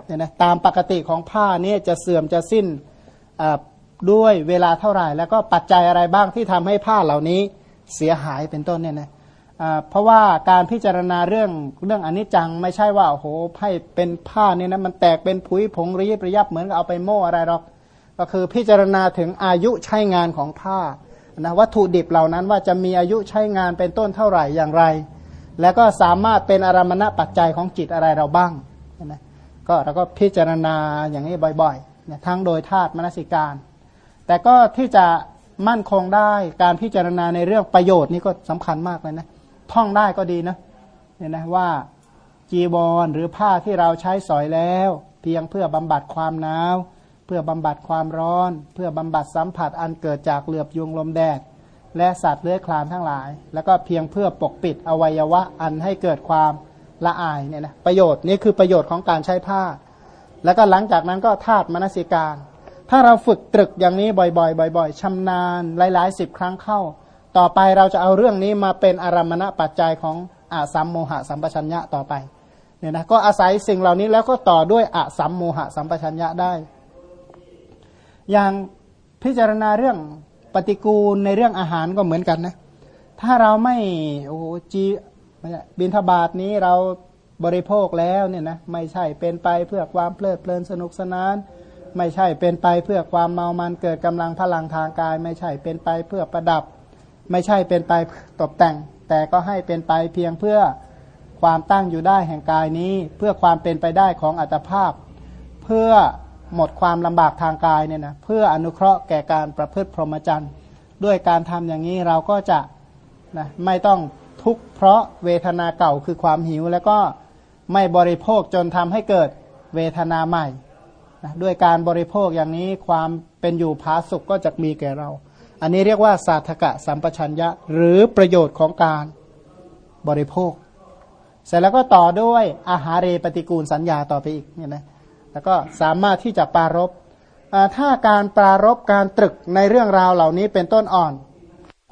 เนี่ยนะตามปกติของผ้านี่จะเสื่อมจะสิ้นด้วยเวลาเท่าไหร่ แล้วก็ปัจจัยอะไรบ้างที่ทำให้ผ้าเหล่านี้เสียหายเป็นต้นเนี่ยนะ เพราะว่าการพิจารณาเรื่องเรื่องอนิจจังไม่ใช่ว่าโอ้โหให้เป็นผ้าเนี่ยนะมันแตกเป็นผุยผงรีบระยับเหมือนกับเอาไปโม่อะไรหรอก ก็คือพิจารณาถึงอายุใช้งานของผ้านะวัตถุดิบเหล่านั้นว่าจะมีอายุใช้งานเป็นต้นเท่าไหร่อย่างไร แล้วก็สามารถเป็นอารมณปัจจัยของจิตอะไรเราบ้างนะก็เราก็พิจารณาอย่างนี้บ่อยๆเนี่ยทั้งโดยธาตุมนสิการ แต่ก็ที่จะมั่นคงได้การพิจารณาในเรื่องประโยชน์นี่ก็สำคัญมากเลยนะ ท่องได้ก็ดีนะเนี่ยนะว่าจีบอลหรือผ้าที่เราใช้สอยแล้ว เพียงเพื่อบำบัดความหนาว เพื่อบำบัดความร้อน เพื่อบำบัดสัมผัสอันเกิดจากเหลือบยุงลมแดด และสัตว์เลื้อยคลานทั้งหลาย แล้วก็เพียงเพื่อปกปิดอวัยวะอันให้เกิดความละอายเนี่ยนะประโยชน์นี่คือประโยชน์ของการใช้ผ้า แล้วก็หลังจากนั้นก็ธาตุมนสิการ ถ้าเราฝึกตรึกอย่างนี้บ่อยๆ บ่อย ๆชำนาญหลายๆสิบครั้งเข้า ต่อไปเราจะเอาเรื่องนี้มาเป็นอารมณปัจจัยของอาสัมโมหะสัมปชัญญะต่อไปเนี่ยนะก็อาศัยสิ่งเหล่านี้แล้วก็ต่อด้วยอสัมโมหะสัมปชัญญะได้ อย่างพิจารณาเรื่องปฏิกูลในเรื่องอาหารก็เหมือนกันนะ ถ้าเราไม่โอ้จีบินทบาทนี้เราบริโภคแล้วเนี่ยนะไม่ใช่เป็นไปเพื่อความเพลิดเพลินสนุกสนาน ไม่ใช่เป็นไปเพื่อความเมามันเกิดกำลังพลังทางกาย ไม่ใช่เป็นไปเพื่อประดับ ไม่ใช่เป็นไปตกแต่ง แต่ก็ให้เป็นไปเพียงเพื่อความตั้งอยู่ได้แห่งกายนี้ เพื่อความเป็นไปได้ของอัตภาพ เพื่อหมดความลำบากทางกายเนี่ยนะเพื่ออนุเคราะห์แก่การประพฤติพรหมจรรย์ ด้วยการทำอย่างนี้เราก็จะนะไม่ต้องทุกข์เพราะเวทนาเก่าคือความหิว แล้วก็ไม่บริโภคจนทำให้เกิดเวทนาใหม่นะด้วยการบริโภคอย่างนี้ความเป็นอยู่ผาสุกก็จะมีแก่เรา อันนี้เรียกว่าสาธกะสัมปชัญญะ หรือประโยชน์ของการบริโภค เสร็จแล้วก็ต่อด้วยอาหารเรปฏิกูลสัญญาต่อไปอีกเนี่ยนะแล้วก็สามารถที่จะปารบถ้าการปรารบการตรึกในเรื่องราวเหล่านี้เป็นต้นอ่อน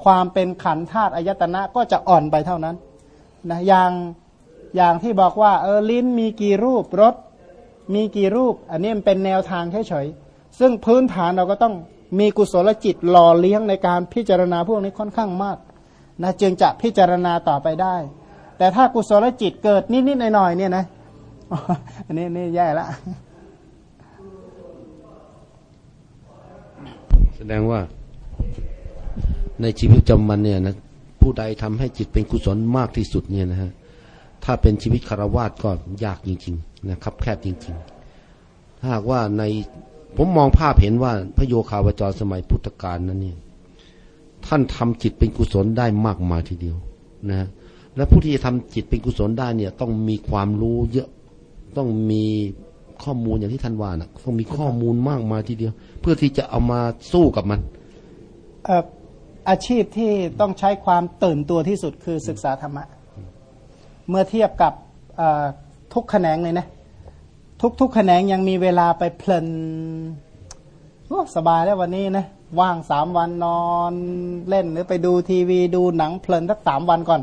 ความเป็นขันธาตุอายตนะก็จะอ่อนไปเท่านั้นนะอย่างอย่างที่บอกว่าเออลิ้นมีกี่รูปรสมีกี่รูป อันนี้มันเป็นแนวทางเฉยๆซึ่งพื้นฐานเราก็ต้อง มีกุศลจิตหล่อเลี้ยงในการพิจารณาพวกนี้ค่อนข้างมากนะจึงจะพิจารณาต่อไปได้ แต่ถ้ากุศลจิตเกิดนิดๆหน่อยๆเนี่ยนะอันนี้นี่แย่ละแสดงว่า ในชีวิตประจำวันเนี่ยนะผู้ใดทำให้จิตเป็นกุศลมากที่สุดเนี่ยนะฮะถ้าเป็นชีวิตคารวาสก็ยากจริง ๆ นะครับ แคบจริง ๆ ถ้าหากว่าใน ผมมองภาพเห็นว่าพระโยคาวจรสมัยพุทธกาลนั้นเนี่ยท่านทำจิตเป็นกุศลได้มากมายทีเดียวนะและผู้ที่จะทำจิตเป็นกุศลได้เนี่ย ต้องมีความรู้เยอะต้องมีข้อมูลอย่างที่ท่านว่านะต้องมีข้อมูลมากมายทีเดียว เพื่อที่จะเอามาสู้กับมันอาชีพที่ต้องใช้ความตื่นตัวที่สุดคือศึกษาธรรมะ เมื่อเทียบกับทุกแขนงเลยนะ ทุกทุกแขนงยังมีเวลาไปเพลินสบายแล้ววันนี้นะ ว่างสามวันนอนเล่นหรือไปดูทีวีดูหนังเพลินสักสามวันก่อน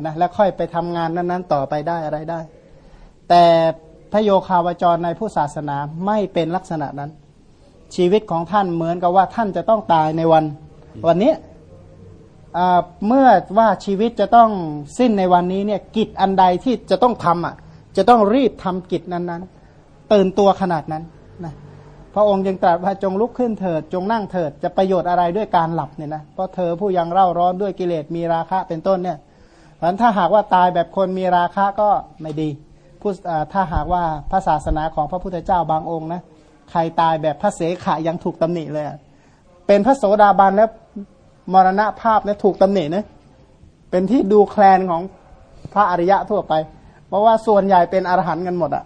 นะแล้วค่อยไปทำงานนั้นๆ ต่อไปได้อะไรได้ แต่พระโยคาวจรในผู้ศาสนาไม่เป็นลักษณะนั้น ชีวิตของท่านเหมือนกับว่าท่านจะต้องตายในวัน วันนี้เมื่อว่าชีวิตจะต้องสิ้นในวันนี้เนี่ยกิจอันใดที่จะต้องทำอะจะต้องรีบทำกิจนั้นๆ ตื่นตัวขนาดนั้นนะพระองค์ยังตรัสว่าจงลุกขึ้นเถิด จงนั่งเถิดจะประโยชน์อะไรด้วยการหลับเนี่ยนะเพราะเธอผู้ยังเร่าร้อนด้วยกิเลสมีราคะเป็นต้นเนี่ยเพราะถ้าหากว่าตายแบบคนมีราคะก็ไม่ดีผู้ถ้าหากว่าพระศาสนาของพระพุทธเจ้าบางองค์นะใครตายแบบพระเสขะยังถูกตำหนิเลย เป็นพระโสดาบันแล้วมรณะภาพเนี่ยถูกตำหนินะเป็นที่ดูแคลนของพระอริยะทั่วไป เพราะว่าส่วนใหญ่เป็นอรหันต์กันหมดอะ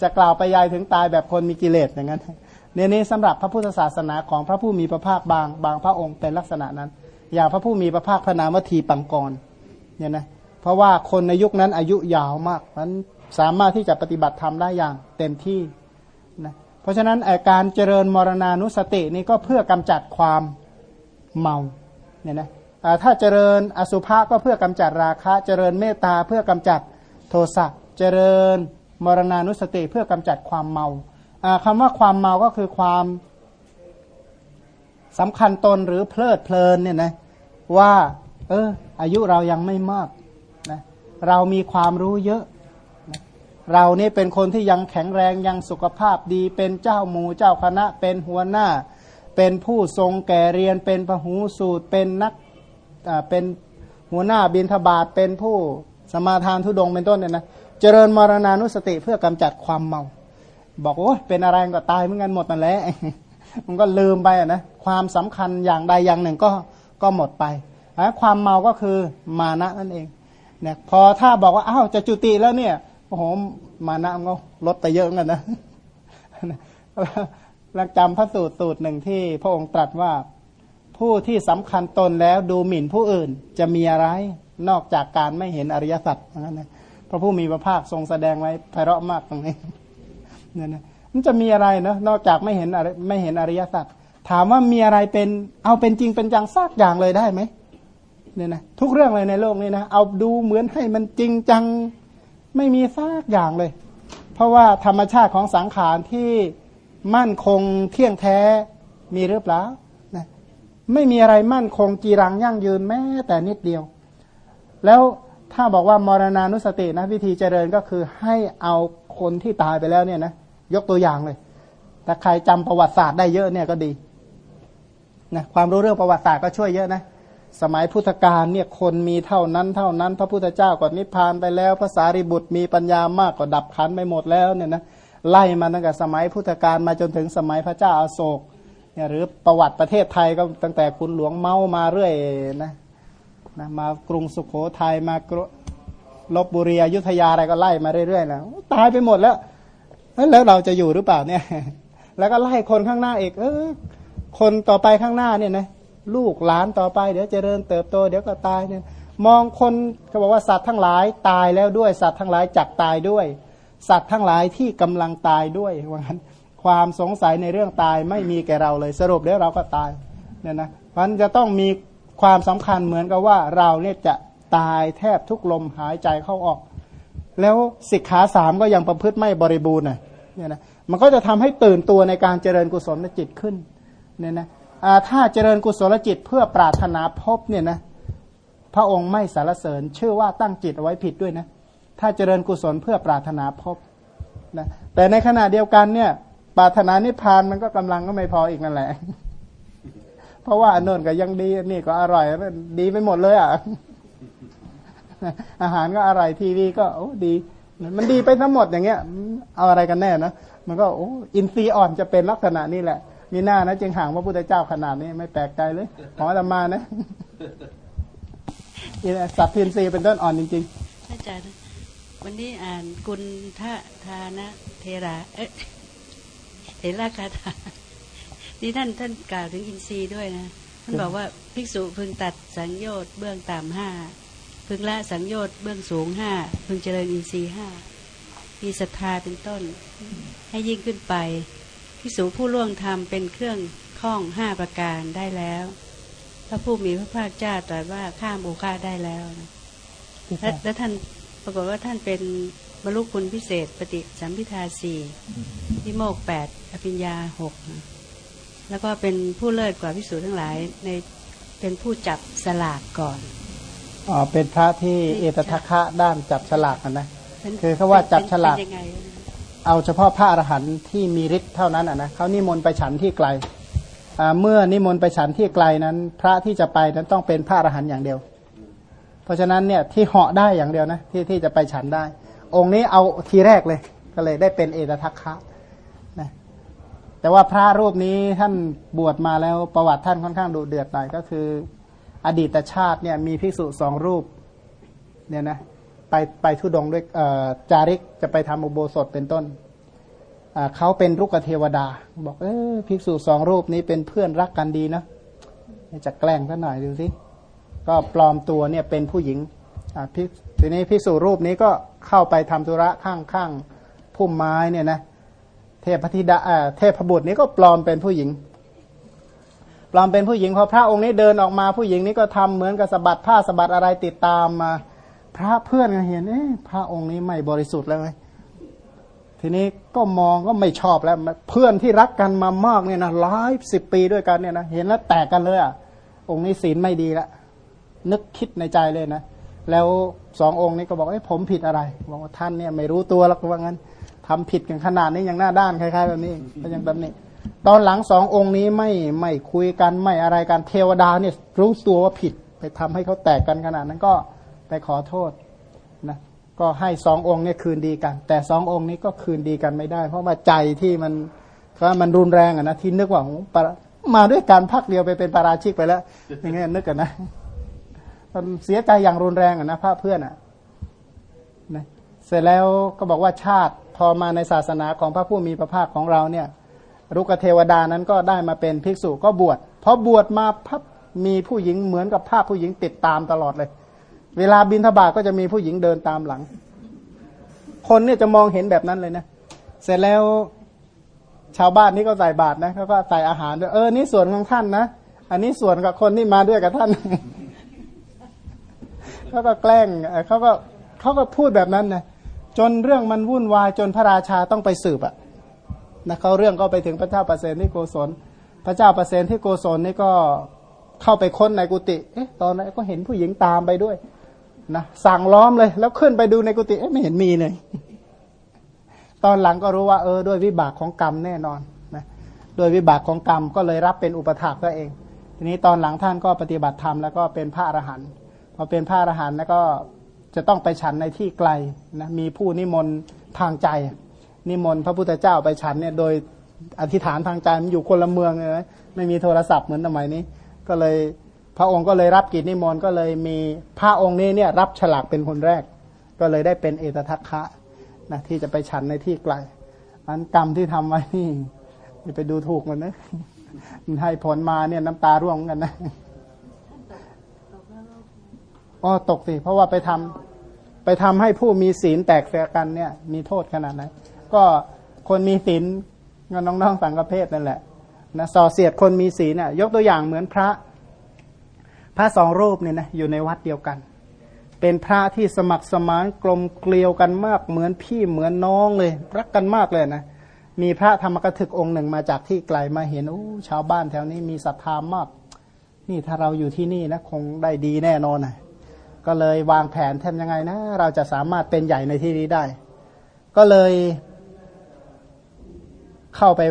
จะกล่าวไปยายถึงตายแบบคนมีกิเลสอย่างนั้นเนี่ยนี้สำหรับพระพุทธศาสนาของพระผู้มีพระภาคบางบางพระองค์เป็นลักษณะนั้น อย่างพระผู้มีพระภาคพระนามวทีปังกรเนี่ยนะเพราะว่าคนในยุคนั้นอายุยาวมากมันสามารถที่จะปฏิบัติธรรมได้อย่างเต็มที่นะเพราะฉะนั้นาการเจริญมรณานุสตินี่ก็เพื่อกำจัดความเมาเนี่ยนะถ้าเจริญอสุภะก็เพื่อกำจัดราคะ เจริญเมตตาเพื่อกำจัดโทสะเจริญ มรณานุสติเพื่อกำจัดความเมาคำว่าความเมาก็คือความสำคัญตนหรือเพลิดเพลินเนี่ยนะว่า เออ อายุเรายังไม่มากนะเรามีความรู้เยอะนะเรานี่เป็นคนที่ยังแข็งแรงยังสุขภาพดี เป็นเจ้าหมูเจ้าคณะ เป็นหัวหน้า เป็นผู้ทรงแก่เรียน เป็นพหูสูตร เป็นนักเป็นหัวหน้าบินทบาทเป็นผู้สมาทานทุดงเป็นต้นเนี่ยนะ เจริญมรณานุสติเพื่อกำจัดความเมา บอกโอ้เป็นอะไรก็ตายเหมือนกันหมดนั่นแหละมันก็ลืมไปนะความสำคัญอย่างใดอย่างหนึ่งก็ก็หมดไปความเมาก็คือมานะนั่นเองเนี่ยพอถ้าบอกว่าอ้าวจะจุติแล้วเนี่ยโอ้โหมานะมันก็ลดไปเยอะกันนะลักจำพระสูตรสูตรหนึ่งที่พระองค์ตรัสว่าผู้ที่สำคัญตนแล้วดูหมิ่นผู้อื่นจะมีอะไรนอกจากการไม่เห็นอริยสัจนั้นนะ พระผู้มีพระภาคทรงแสดงไว้ไพเราะมากตรงนี้เนี่ยนะมันจะมีอะไรเนะนอกจากไม่เห็นไม่เห็นอริยสัจถามว่ามีอะไรเป็นเอาเป็นจริงเป็นจังซากอย่างเลยได้ไหมเนี่ยนะทุกเรื่องเลยในโลกนี้นะเอาดูเหมือนให้มันจริงจังไม่มีซากอย่างเลย เพราะว่าธรรมชาติของสังขารที่มั่นคงเที่ยงแท้มีหรือเปล่านะไม่มีอะไรมั่นคงจีรังยั่งยืนแม้แต่นิดเดียว แล้ว ถ้าบอกว่ามรณานุสตินะวิธีเจริญก็คือให้เอาคนที่ตายไปแล้วเนี่ยนะยกตัวอย่างเลย แต่ใครจำประวัติศาสตร์ได้เยอะเนี่ยก็ดีนะความรู้เรื่องประวัติศาสตร์ก็ช่วยเยอะนะสมัยพุทธกาลเนี่ยคนมีเท่านั้นเท่านั้น พระพุทธเจ้าก็นิพพานไปแล้วพระสารีบุตรมีปัญญามากก็ดับขันไปหมดแล้วเนี่ยนะไล่มาตั้งแต่สมัยพุทธกาลมาจนถึงสมัยพระเจ้าอาโศกเนี่ยหรือประวัติประเทศไทยก็ตั้งแต่คุณหลวงเมามาเรื่อยนะ นะมากรุงสุขโขทัยมากรลบบุรีอยุธยาอะไรก็ไล่มาเรื่อยๆแล้วตายไปหมดแล้วแล้วเราจะอยู่หรือเปล่าเนี่ย แล้วก็ไล่คนข้างหน้าอีกเออคนต่อไปข้างหน้าเนี่ยนะลูกหลานต่อไปเดี๋ยวเจริญเติบโตเดี๋ยวก็ตายเนี่ยมองคนเขาบอกว่าสัตว์ทั้งหลายตายแล้วด้วย สัตว์ทั้งหลายจักตายด้วย สัตว์ทั้งหลายที่กำลังตายด้วยว่างั้นความสงสัยในเรื่องตายไม่มีแก่เราเลยสรุปแล้วเราก็ตายเนี่ยนะมันจะต้องมี ความสำคัญเหมือนกับว่าเราเนี่ยจะตายแทบทุกลมหายใจเข้าออก แล้วสิกขาสามก็ยังประพฤติไม่บริบูรณ์น่ะเนี่ยนะมันก็จะทำให้ตื่นตัวในการเจริญกุศลจิตขึ้นเนี่ยนะถ้าเจริญกุศลจิตเพื่อปรารถนาพบเนี่ยนะพระองค์ไม่สารเสริญชื่อว่าตั้งจิตเอาไว้ผิดด้วยนะถ้าเจริญกุศลเพื่อปรารถนาพบนะแต่ในขณะเดียวกันเนี่ยปรารถนานิพพานมันก็กำลังก็ไม่พออีกนั่นแหละ เพราะว่าอนโน้นก็ยังดีนี่ก็อร่อยดีไปหมดเลยอะอาหารก็อร่อยทีวีก็โอ้ดี มันดีไปทั้งหมดอย่างเงี้ย เอาอะไรกันแน่นะมันก็โอ้อินทรีย์อ่อนจะเป็นลักษณะนี้แหละ มีหน้านะจึงห่างพระพุทธเจ้าขนาดนี้ไม่แปลกใจเลยขอธรรมานะสัตว์พินทรีย์เป็นต้นอ่อนจริงๆอาจารย์วันนี้อ่านกุลทะทานะเทระเอ๊ะเทระคาถา นี่ท่านท่านกล่าวถึงอินทรีย์ด้วยนะท่านบอกว่าภิกษุพึงตัดสังโยชน์เบื้องต่ำห้าพึงละสังโยชน์เบื้องสูงห้าพึงเจริญอินทรีย์ห้ามีศรัทธาเป็นต้น ให้ยิ่งขึ้นไปพิสูจผู้ล่วงธรรมเป็นเครื่องข้องห้าประการได้แล้ว พระผู้มีพระภาคเจ้าตรัสว่าข้ามโอคาได้แล้วและและท่านปรากฏว่าท่านเป็นบรรลุคุณพิเศษปฏิสัมพิทาสี่ที่โมกแปดอภิญญาหก แล้วก็เป็นผู้เลิศกว่าพิสูจทั้งหลายในเป็นผู้จับสลากก่อนอ๋อเป็นพระที่เอตทัคคะด้านจับฉลากนะคือเขาว่าจับฉลากเอาเฉพาะพระอรหันต์ที่มีฤทธิ์เท่านั้นอะนะเขานิมนต์ไปฉันที่ไกลเมื่อนิมนต์ไปฉันที่ไกลนั้น พระที่จะไปนั้นต้องเป็นพระอรหันต์อย่างเดียว เพราะฉะนั้นเนี่ยที่เหาะได้อย่างเดียวนะที่ที่จะไปฉันได้ องค์นี้เอาทีแรกเลย ก็เลยได้เป็นเอตทัคคะนะ แต่ว่าพระรูปนี้ท่านบวชมาแล้วประวัติท่านค่อนข้างดุเดือดหน่อยก็คือ อดีตชาติเนี่ยมีภิกษุสองรูปเนี่ยนะไปไปทุดงด้วยจาริกจะไปทำอุโบสถเป็นต้นเขาเป็นรุกเทวดา บอกเออภิกษุสองรูปนี้เป็นเพื่อนรักกันดีนะจะแกล้งท่านหน่อยดูสิก็ปลอมตัวเนี่ยเป็นผู้หญิงทีนี้ภิกษุรูปนี้ก็เข้าไปทำธุระข้างข้างพุ่มไม้เนี่ยนะเทพธิดาเทพบุตรนี้ก็ปลอมเป็นผู้หญิง ปลอมเป็นผู้หญิงพอพระองค์นี้เดินออกมาผู้หญิงนี้ก็ทำเหมือนกับสะบัดผ้าสะบัดอะไรติดตามมา พระเพื่อนก็เห็นเอ๊ะพระองค์นี้ไม่บริสุทธิ์แล้วไงทีนี้ก็มองก็ไม่ชอบแล้ว เพื่อนที่รักกันมามากเนี่ยนะหลายสิบปีด้วยกันเนี่ยนะเห็นแล้วแตกกันเลยอะองค์นี้ศีลไม่ดีละนึกคิดในใจเลยนะแล้วสององค์นี้ก็บอกเอ้ผมผิดอะไรบอกว่าท่านเนี่ยไม่รู้ตัวแล้วก็ว่างั้น ทำผิดกันขนาดนี้ยังหน้าด้านคล้ายๆแบบนี้ก็ยังแบบนี้ ตอนหลังสององค์นี้ไม่ไม่คุยกันไม่อะไรกันเทวดาเนี่ยรู้ตัวว่าผิดไปทำให้เขาแตกกันขนาดนั้นก็ไปขอโทษนะก็ให้สององค์เนี่ยคืนดีกัน แต่สององค์นี้ก็คืนดีกันไม่ได้ เพราะว่าใจที่มันว่ามันรุนแรงอะนะที่นึกว่ามาด้วยการพักเดียวไปเป็นปาราชิกไปแล้วอย่างเงี้ยนึกกันนะมันเสียใจอย่างรุนแรงอะนะพระเพื่อนอะนะเสร็จแล้วก็บอกว่าชาติ พอมาในศาสนาของพระผู้มีพระภาคของเราเนี่ยรุกเทวดานั้นก็ได้มาเป็นภิกษุก็บวชพอบวชมาพับมีผู้หญิงเหมือนกับภาพผู้หญิงติดตามตลอดเลย เวลาบินทบาทก็จะมีผู้หญิงเดินตามหลัง คนเนี่ยจะมองเห็นแบบนั้นเลยนะ เสร็จแล้วชาวบ้านนี่ก็ใส่บาตรนะเขาก็ใส่อาหารด้วยเออนี่ส่วนของท่านนะอันนี้ส่วนกับคนที่มาด้วยกับท่านเขาก็แกล้งเขาก็เขาก็พูดแบบนั้นนะ จนเรื่องมันวุ่นวายจนพระราชาต้องไปสืบอะนะเขาเรื่องก็ไปถึงพระเจ้าประเสนที่โกศล พระเจ้าประเสนที่โกศลนี่ก็เข้าไปค้นในกุฏิเอ๊ะตอนนั้นก็เห็นผู้หญิงตามไปด้วยนะสั่งล้อมเลย แล้วขึ้นไปดูในกุฏิเอ๊ะไม่เห็นมีเลยตอนหลังก็รู้ว่าเออด้วยวิบากของกรรมแน่นอนนะโดยวิบากของกรรมก็เลยรับเป็นอุปถากตัวเอง ทีนี้ตอนหลังท่านก็ปฏิบัติธรรมแล้วก็เป็นพระอรหันต์พอเป็นพระอรหันต์แล้วก็ จะต้องไปฉันในที่ไกลนะมีผู้นิมนต์ทางใจ นิมนต์พระพุทธเจ้าไปฉันเนี่ยโดยอธิษฐานทางใจมันอยู่คนละเมืองเลยไม่มีโทรศัพท์เหมือนสมัยนี้ ก็เลยพระองค์ก็เลยรับกิจนิมนต์ก็เลยมีพระองค์นี้เนี่ยรับฉลากเป็นคนแรก ก็เลยได้เป็นเอตทัคคะนะที่จะไปฉันในที่ไกลอันกรรมที่ทำไว้นี่ไปดูถูกมันนะมันให้ผลมาเนี่ยน้ำตาร่วงกันนะ อ๋อตกสิ เพราะว่าไปทำไปทำให้ผู้มีศีลแตกแสกันเนี่ย มีโทษขนาดไหนก็คนมีศีลเงินน้องๆสังฆเพศนั่นแหละนะส่อเสียดคนมีศีลน่ะยกตัวอย่างเหมือนพระ พระสองรูปเนี่ยนะอยู่ในวัดเดียวกัน เป็นพระที่สมัครสมานกลมเกลียวกันมากเหมือนพี่เหมือนน้องเลย รักกันมากเลยนะมีพระธรรมกถึกองค์หนึ่งมาจากที่ไกลมาเห็นโอ้ชาวบ้านแถวนี้มีศรัทธามาก นี่ถ้าเราอยู่ที่นี่นะคงได้ดีแน่นอนนะ ก็เลยวางแผนทำยังไงนะ เราจะสามารถเป็นใหญ่ในที่นี้ได้ ก็เลยเข้าไป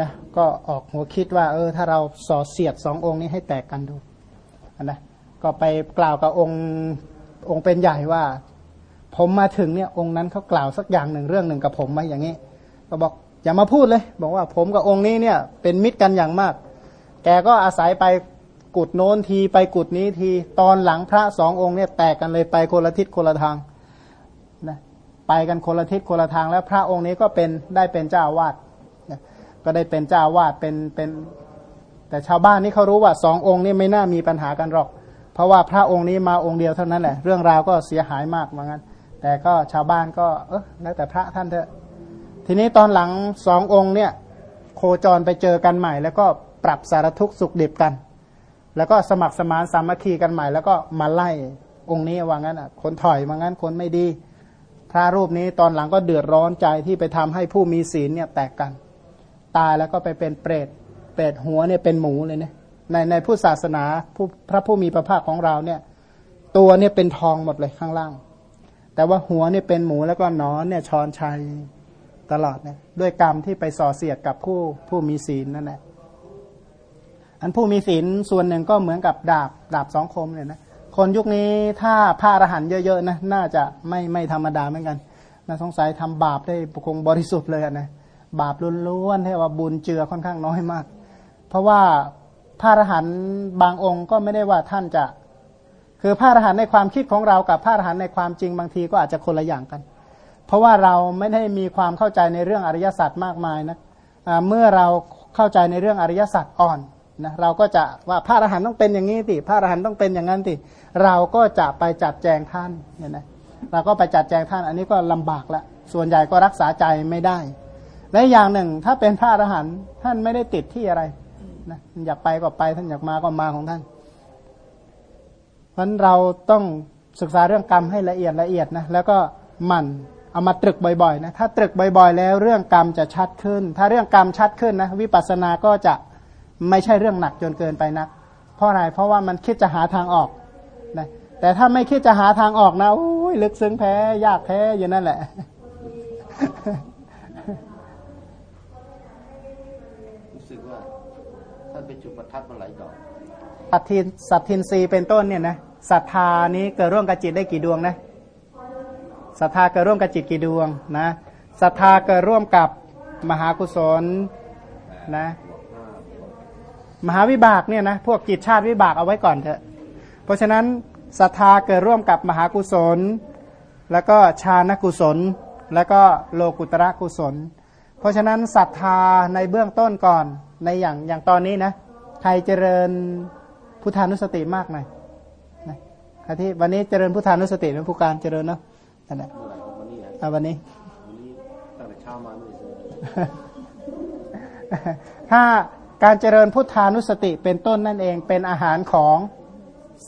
นะก็ออกหัวคิดว่า เออ ถ้าเราสอเสียดสององค์นี้ให้แตกกันดูนะก็ไปกล่าวกับองค์องค์เป็นใหญ่ว่า ผมมาถึงเนี่ยองค์นั้นเขากล่าวสักอย่างหนึ่งเรื่องหนึ่งกับผมไหมอย่างนี้ ก็บอกอย่ามาพูดเลย บอกว่าผมกับองค์นี้เนี่ย เป็นมิตรกันอย่างมาก แกก็อาศัยไป กุดโน้นทีไปกุดนี้ทีตอนหลังพระสององค์เนี่ยแตกกันเลยไปคนละทิศคนละทางนะไปกันคนละทิศคนละทางแล้วพระองค์นี้ก็เป็นได้เป็นเจ้าวาดนะก็ได้เป็นเจ้าวาดเป็นเป็น แต่ชาวบ้านนี่เขารู้ว่าสององค์นี้ไม่น่ามีปัญหากันหรอก เพราะว่าพระองค์นี้มาองค์เดียวเท่านั้นแหละ เรื่องราวก็เสียหายมากเหมือนกันแต่ก็ชาวบ้านก็เออแล้วแต่พระท่านเถอะ ทีนี้ตอนหลังสององค์เนี่ย โคจรไปเจอกันใหม่ แล้วก็ปรับสารทุกข์สุขดิบกัน แล้วก็สมัครสมานสามัคคีกันใหม่ แล้วก็มาไล่องค์นี้ว่างั้นอะคนถอยว่างั้นคนไม่ดี พระรูปนี้ตอนหลังก็เดือดร้อนใจที่ไปทำให้ผู้มีศีลเนี่ยแตกกัน ตายแล้วก็ไปเป็นเปรตเปรตหัวเนี่ยเป็นหมูเลยเนี่ยในในผู้ศาสนาผู้พระผู้มีพระภาคของเราเนี่ย ตัวเนี่ยเป็นทองหมดเลยข้างล่าง แต่ว่าหัวเนี่ยเป็นหมูแล้วก็นอนเนี่ยชอนชัยตลอดเนี่ยด้วยกรรมที่ไปส่อเสียดกับผู้ผู้มีศีลนั่นแหละ อันผู้มีศีลส่วนหนึ่งก็เหมือนกับดาบดาบสองคมเนี่ยนะคนยุคนี้ถ้าพระอรหันต์เยอะๆนะน่าจะไม่ไม่ธรรมดาเหมือนกันน่าสงสัยทำบาปได้คงบริสุทธิ์เลยนะบาปล้วนๆที่ว่าบุญเจือค่อนข้างน้อยมาก เพราะว่าพระอรหันต์บางองค์ก็ไม่ได้ว่าท่านจะ คือพระอรหันต์ในความคิดของเรากับพระอรหันต์ในความจริงบางทีก็อาจจะคนละอย่างกัน เพราะว่าเราไม่ได้มีความเข้าใจในเรื่องอริยสัจมากมายนะเมื่อเราเข้าใจในเรื่องอริยสัจอ่อน นะเราก็จะว่าพระอรหันต์ต้องเป็นอย่างนี้สิพระอรหันต์ต้องเป็นอย่างนั้นสิเราก็จะไปจัดแจงท่านเนี่ยนะเราก็ไปจัดแจงท่านอันนี้ก็ลำบากละส่วนใหญ่ก็รักษาใจไม่ได้ และอย่างหนึ่งถ้าเป็นพระอรหันต์ท่านไม่ได้ติดที่อะไรนะอยากไปก็ไปท่านอยากมาก็มาของท่านเพราะเราต้องศึกษาเรื่องกรรมให้ละเอียดละเอียดนะแล้วก็หมั่นเอามาตรึกบ่อยๆนะถ้าตรึกบ่อย ๆ แล้วเรื่องกรรมจะชัดขึ้น ถ้าเรื่องกรรมชัดขึ้นนะวิปัสสนาก็จะ ไม่ใช่เรื่องหนักจนเกินไปนัก เพราะอะไรเพราะว่ามันคิดจะหาทางออกนะแต่ถ้าไม่คิดจะหาทางออกนะโอ้ยลึกซึ้งแพ้ยากแพ้อยู่นั่นแหละรู้สึกว่าท่านไปจุดประทัดมาหลายดอกสัตทินสัตทินรีเป็นต้นเนี่ยนะศรัทธานี้เกิดร่วมกับจิตได้กี่ดวงนะศรัทธาเกิดร่วมกับจิตกี่ดวงนะศรัทธาเกิดร่วมกับมหากุศลนะม หาวิบากเนี่ยนะพวกจิตชาติวิบากเอาไว้ก่อนเถอะ เพราะฉะนั้นศรัทธาเกิดร่วมกับมหากุศล แล้วก็ชาณกุศล แล้วก็โลกุตระกุศล เพราะฉะนั้นศรัทธาในเบื้องต้นก่อนในอย่างอย่างตอนนี้นะใครเจริญพุทธานุสติมากหน่อยนะใครที่วันนี้เจริญพุทธานุสติเป็นผู้การเจริญเนาะนั่นแหละเมื่อไหร่วันนี้ฮะเอาวันนี้วันนี้ตั้งแต่เช้ามาไม่ได้เจอถ้า การเจริญพุทธานุสติเป็นต้นนั่นเองเป็นอาหารของ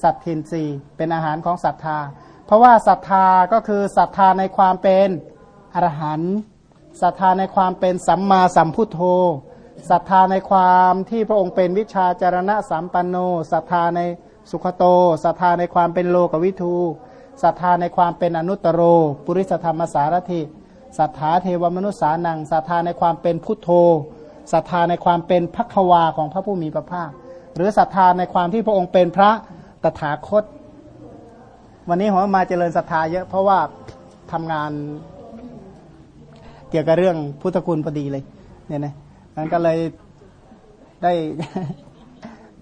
สัตทินรีเป็นอาหารของศรัทธา เพราะว่าศรัทธาก็คือศรัทธาในความเป็นอรหันต์ศรัทธาในความเป็นสัมมาสัมพุทโธศรัทธาในความที่พระองค์เป็นวิชาจารณะสัมปันโนศรัทธาในสุขโตศรัทธาในความเป็นโลกวิทูศรัทธาในความเป็นอนุตตรโร ปุริสธรรมสารถิศรัทธาเทวมนุษย์สานังศรัทธาในความเป็นพุทโธ ศรัทธาในความเป็นพักวาของพระผู้มีพระภาค หรือศรัทธาในความที่พระองค์เป็นพระตถาคต วันนี้ผมมาเจริญศรัทธาเยอะเพราะว่าทำงานเกี่ยวกับเรื่องพุทธคุณพอดีเลยเนี่ยนะนั้นก็เลยได้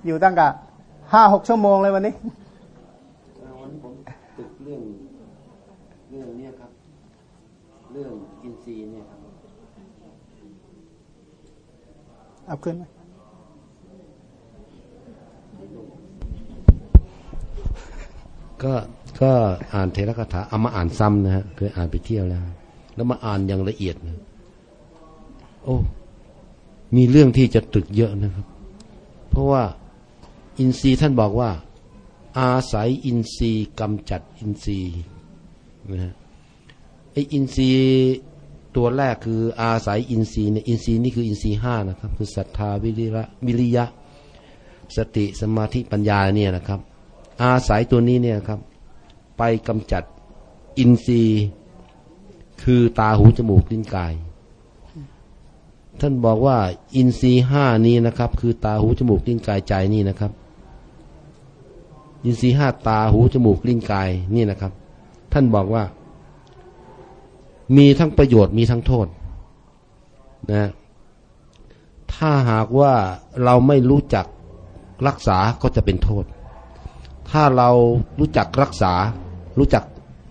อยู่ตั้งกับห้าหกชั่วโมงเลยวันนี้วันนี้ผมตึกเรื่องเรื่องเนี้ยครับ เรื่องอินทรีย์เนี่ยครับ เอาขึ้นไหมก็ก็อ่านเทระคาถาเอามาอ่านซ้ำนะฮะเคยอ่านไปเที่ยวแล้ว แล้วมาอ่านอย่างละเอียดนะโอ้มีเรื่องที่จะตรึกเยอะนะครับ เพราะว่าอินทรีย์ท่านบอกว่า อาศัยอินทรีย์กำจัดอินทรีย์นะฮะไออินทรีย์ ตัวแรกคืออาศัยอินทรีย์เนี่ยอินทรีย์นี่คืออินทรีย์ห้านะครับ คือศรัทธาวิริยะวิริยะ สติสมาธิปัญญาเนี่ยนะครับ อาศัยตัวนี้เนี่ยครับ ไปกำจัดอินทรีย์คือตาหูจมูกลิ้นกาย ท่านบอกว่า อินทรีย์ห้านี้นะครับ คือตาหูจมูกลิ้นกายใจนี่นะครับ อินทรีย์ห้าตาหูจมูกลิ้นกายนี่นะครับ ท่านบอกว่า มีทั้งประโยชน์มีทั้งโทษนะถ้าหากว่าเราไม่รู้จักรักษาก็จะเป็นโทษ ถ้าเรารู้จักรักษา รู้จัก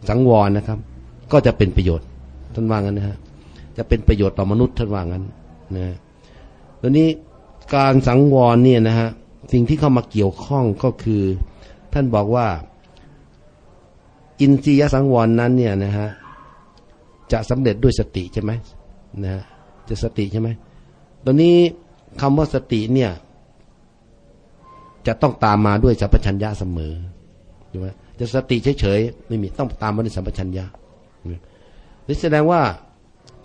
สังวรนะครับ ก็จะเป็นประโยชน์ท่านว่างั้นนะฮะจะเป็นประโยชน์ต่อมนุษย์ท่านว่างั้นนะตอนนี้การสังวรเนี่ยนะฮะสิ่งที่เข้ามาเกี่ยวข้องก็คือ ท่านบอกว่า อินทรียสังวรนั้นเนี่ยนะฮะ จะสำเร็จด้วยสติใช่ไหมนะฮะจะสติใช่ไหมตอนนี้คำว่าสติเนี่ย จะต้องตามมาด้วยสัมปชัญญะเสมอใช่ไหมจะสติเฉยๆไม่มีต้องตามมาด้วยสัมปชัญญะนี่แสดงว่า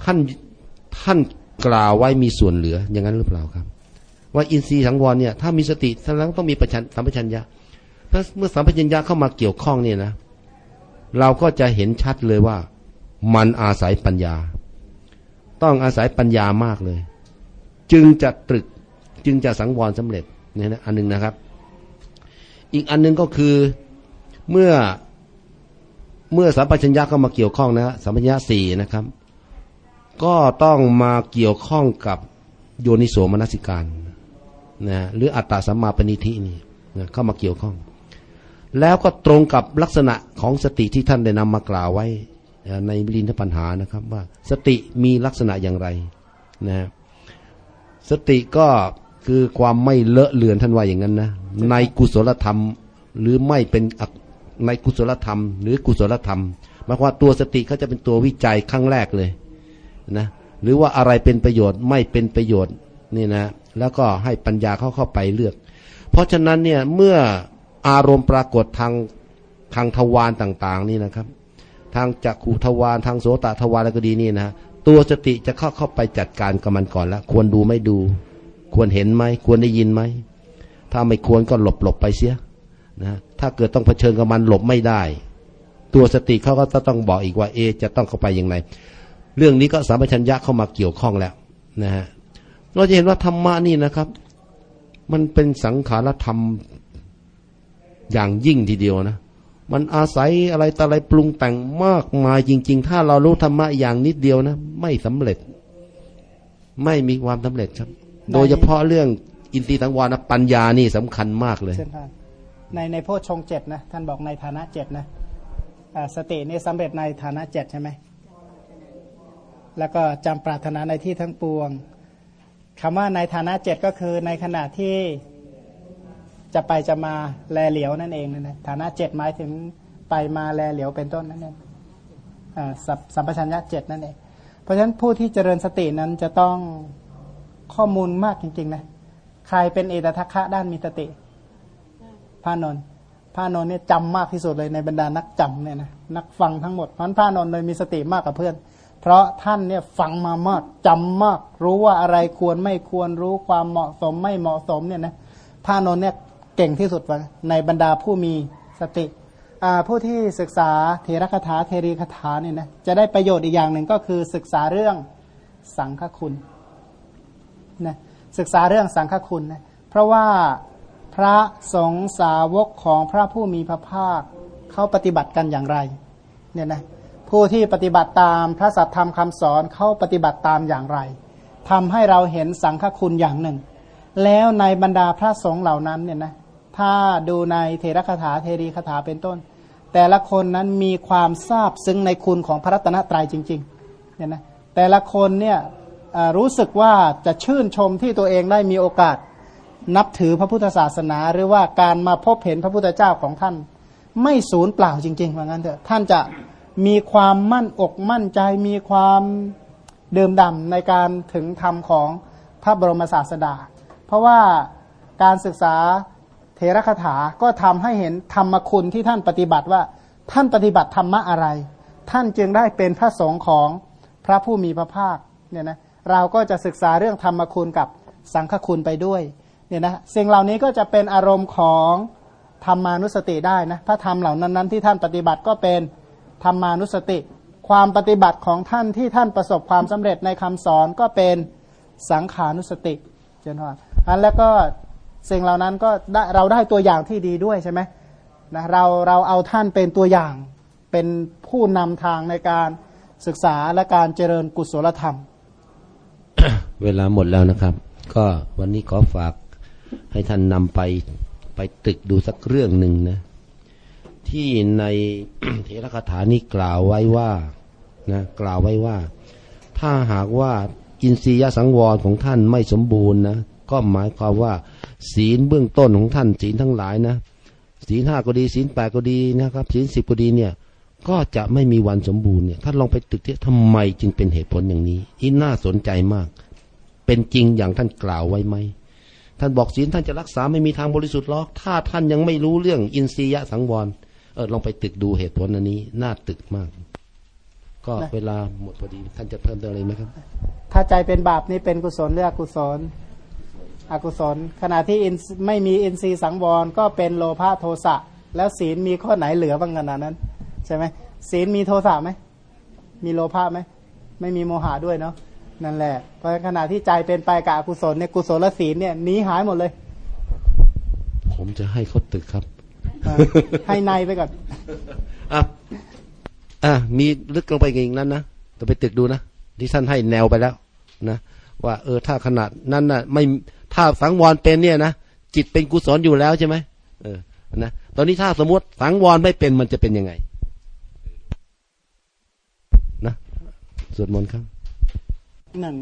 ท่านท่านกล่าวไว้มีส่วนเหลืออย่างนั้นหรือเปล่าครับ ว่าอินทรีย์สังวรเนี่ย ถ้ามีสติท่านต้องมีปัญสัมปชัญญะเพราะเมื่อสัมปชัญญะเข้ามาเกี่ยวข้องเนี่ยนะ เราก็จะเห็นชัดเลยว่า มันอาศัยปัญญา ต้องอาศัยปัญญามากเลย จึงจะตรึกจึงจะสังวรสำเร็จเนี่ยนะอันหนึงนะครับ อีกอันหนึงก็คือเมื่อเมื่อสัมปชัญญะเข้ามาเกี่ยวข้องนะสัมปชัญญะสี่นะครับ ก็ต้องมาเกี่ยวข้องกับโยนิโสมนสิการนะหรืออัตตาสัมมาปณิธินี่นะเข้ามาเกี่ยวข้อง แล้วก็ตรงกับลักษณะของสติที่ท่านได้นำมากล่าวไว้ ในมิลินทปัญหานะครับว่าสติมีลักษณะอย่างไรนะสติก็คือความไม่เลอะเลือนท่านว่าอย่างนั้นนะในกุศลธรรมหรือไม่เป็นในกุศลธรรม หรือกุศลธรรมหมายความว่าตัวสติเขาจะเป็นตัววิจัยครั้งแรกเลยนะหรือว่าอะไรเป็นประโยชน์ไม่เป็นประโยชน์นี่นะแล้วก็ให้ปัญญาเข้าเข้าไปเลือก เพราะฉะนั้นเนี่ยเมื่ออารมณ์ปรากฏทางทางทวารต่าง ๆ นี่นะครับ ทางจักขุทวารทางโสตทวารแล้วก็ดีนี่นะตัวสติจะเข้าเข้าไปจัดการกับมันก่อนแล้วควรดูไม่ดู ควรเห็นไหมควรได้ยินไหมถ้าไม่ควรก็หลบหลบไปเสียนะถ้าเกิดต้องเผชิญกับมันหลบไม่ได้ ตัวสติเขาก็ต้องบอกอีกว่าเอ จะต้องเข้าไปอย่างไรเรื่องนี้ก็สามัญชัญญะเข้ามาเกี่ยวข้องแล้วนะฮะเราจะเห็นว่าธรรมะนี่นะครับ มันเป็นสังขารธรรมอย่างยิ่งทีเดียวนะ มันอาศัยอะไรต่อะไรปรุงแต่งมากมายจริง ๆ ถ้าเรารู้ธรรมะอย่างนิดเดียวนะ ไม่สำเร็จ ไม่มีความสำเร็จครับ โดยเฉพาะเรื่องอินทรีย์สังวรนะปัญญานี่สำคัญมากเลยเช่นท่านในในโพชฌงเจ็ดนะท่านบอกในฐานะเจ็ดนะอ่าสตินี่สำเร็จในฐานะเจ็ดใช่ไหมแล้วก็จำปรารถนาในที่ทั้งปวงคำว่าในฐานะเจ็ดก็คือในขณะที่ จะไปจะมาแลเหลียวนั่นเองนะฐานะเจ็ดหมายถึงไปมาแลเหลียวเป็นต้นนั่นเองอ่าสัมสัมปชัญญะเจ็ดนั่นเอง เพราะฉะนั้นผู้ที่เจริญสตินั้นจะต้องข้อมูลมากจริงๆนะใครเป็นเอตทัคคะด้านมีสติพระนนท์พระนนท์เนี่ยจำมากที่สุดเลยในบรรดานักจำเนี่ยนะนักฟังทั้งหมดเพราะพระนนท์เลยมีสติมากกว่าเพื่อน เพราะท่านเนี่ยฟังมามากจำมาก รู้ว่าอะไรควรไม่ควรรู้ความเหมาะสมไม่เหมาะสมเนี่ยนะพระนนท์เนี่ย เก่งที่สุดว่าในบรรดาผู้มีสติผู้ที่ศึกษาเทระคาถาเทรีคาถาเนี่ยนะจะได้ประโยชน์อีกอย่างหนึ่งก็คือศึกษาเรื่องสังฆคุณนะศึกษาเรื่องสังฆคุณนะเพราะว่าพพระสงฆ์สาวกของพระผู้มีพระภาคเขาปฏิบัติกันอย่างไรเนี่ยนะผู้ที่ปฏิบัติตามพระสัทธรรมคำสอนเขาปฏิบัติตามอย่างไรทำให้เราเห็นสังฆคุณอย่างหนึ่ง แล้วในบรรดาพระสงฆ์เหล่านั้นเนี่ยนะ ถ้าดูในเทระคาถาเทรีคาถาเป็นต้น แต่ละคนนั้นมีความทราบซึ้งในคุณของพระรัตนตรัยจริงๆเนี่ยนะแต่ละคนเนี่ยรู้สึกว่าจะชื่นชมที่ตัวเองได้มีโอกาสนับถือพระพุทธศาสนา หรือว่าการมาพบเห็นพระพุทธเจ้าของท่าน ไม่สูญเปล่าจริงๆว่างั้นเถอะท่านจะมีความมั่นอกมั่นใจมีความเดื่มด่ำในการถึงธรรมของพระบรมศาสดา เพราะว่าการศึกษา เทระคาถาก็ทำให้เห็นธรรมคุณที่ท่านปฏิบัติว่าท่านปฏิบัติธรรมะอะไร ท่านจึงได้เป็นพระสงฆ์ของพระผู้มีพระภาคเนี่ยนะเราก็จะศึกษาเรื่องธรรมคุณกับสังฆคุณไปด้วยเนี่ยนะสิ่งเหล่านี้ก็จะเป็นอารมณ์ของธรรมานุสติได้นะพระธรรมเหล่านั้นๆที่ท่านปฏิบัติก็เป็นธรรมานุสติ ความปฏิบัติของท่านที่ท่านประสบความสำเร็จในคำสอนก็เป็นสังขานุสติเจนว่าอันแล้วก็ สิ่งเหล่านั้นก็ได้เราได้ตัวอย่างที่ดีด้วยใช่ไหมนะเราเราเอาท่านเป็นตัวอย่างเป็นผู้นำทางในการศึกษาและการเจริญกุศลธรรม เวลาหมดแล้วนะครับ ก็วันนี้ขอฝากให้ท่านนำไปไปตึกดูสักเรื่องหนึ่งนะที่ในเทระคาถานี้กล่าวไว้ว่านะกล่าวไว้ว่า ถ้าหากว่าอินทรียสังวรของท่านไม่สมบูรณ์นะก็หมายความว่า ศีลเบื้องต้นของท่านศีลทั้งหลายนะศีลห้าก็ดีศีลแปดก็ดีนะครับศีลสิบก็ดีเนี่ย ก็จะไม่มีวันสมบูรณ์เนี่ยท่านลองไปตึกที่ทำไมจึงเป็นเหตุผลอย่างนี้ที่น่าสนใจมาก เป็นจริงอย่างท่านกล่าวไว้ไหมท่านบอกศีลท่านจะรักษาไม่มีทางบริสุทธิ์หรอกถ้าท่านยังไม่รู้เรื่องอินทรียสังวรเออลองไปตึกดูเหตุผลอันนี้ น่าตึกมาก ก็เวลาหมดพอดีท่านจะเพิ่มเติมอะไรไหมครับ ถ้าใจเป็นบาปนี่เป็นกุศลหรืออกุศล อกุศล ขณะที่อินทร์ไม่มีอินทรีย์สังวรก็เป็นโลภะโทสะ แล้วศีลมีข้อไหนเหลือบ้างขนาดนั้นใช่ไหมศีลมีโทสะไหมมีโลภะไหมไม่มีโมหะด้วยเนาะนั่นแหละ เพราะขณะที่ใจเป็นไปกับอกุศลเนี่ยกุศลศีลเนี่ยหนีหายหมดเลย ผมจะให้เขาตึกครับอ่าให้ในไปก่อนอะอะมีลึกลงไปอีกนั้นนะต้องไปตึกดูนะที่ท่านให้แนวไปแล้วนะว่าเออถ้าขนาดนั้นนะไม่ ถ้าสังวรเป็นเนี่ยนะจิตเป็นกุศลอยู่แล้วใช่ไหมเออนะตอนนี้ถ้าสมมติสังวรไม่เป็นมันจะเป็นยังไง นะสวดมนต์ครับหนึ่ง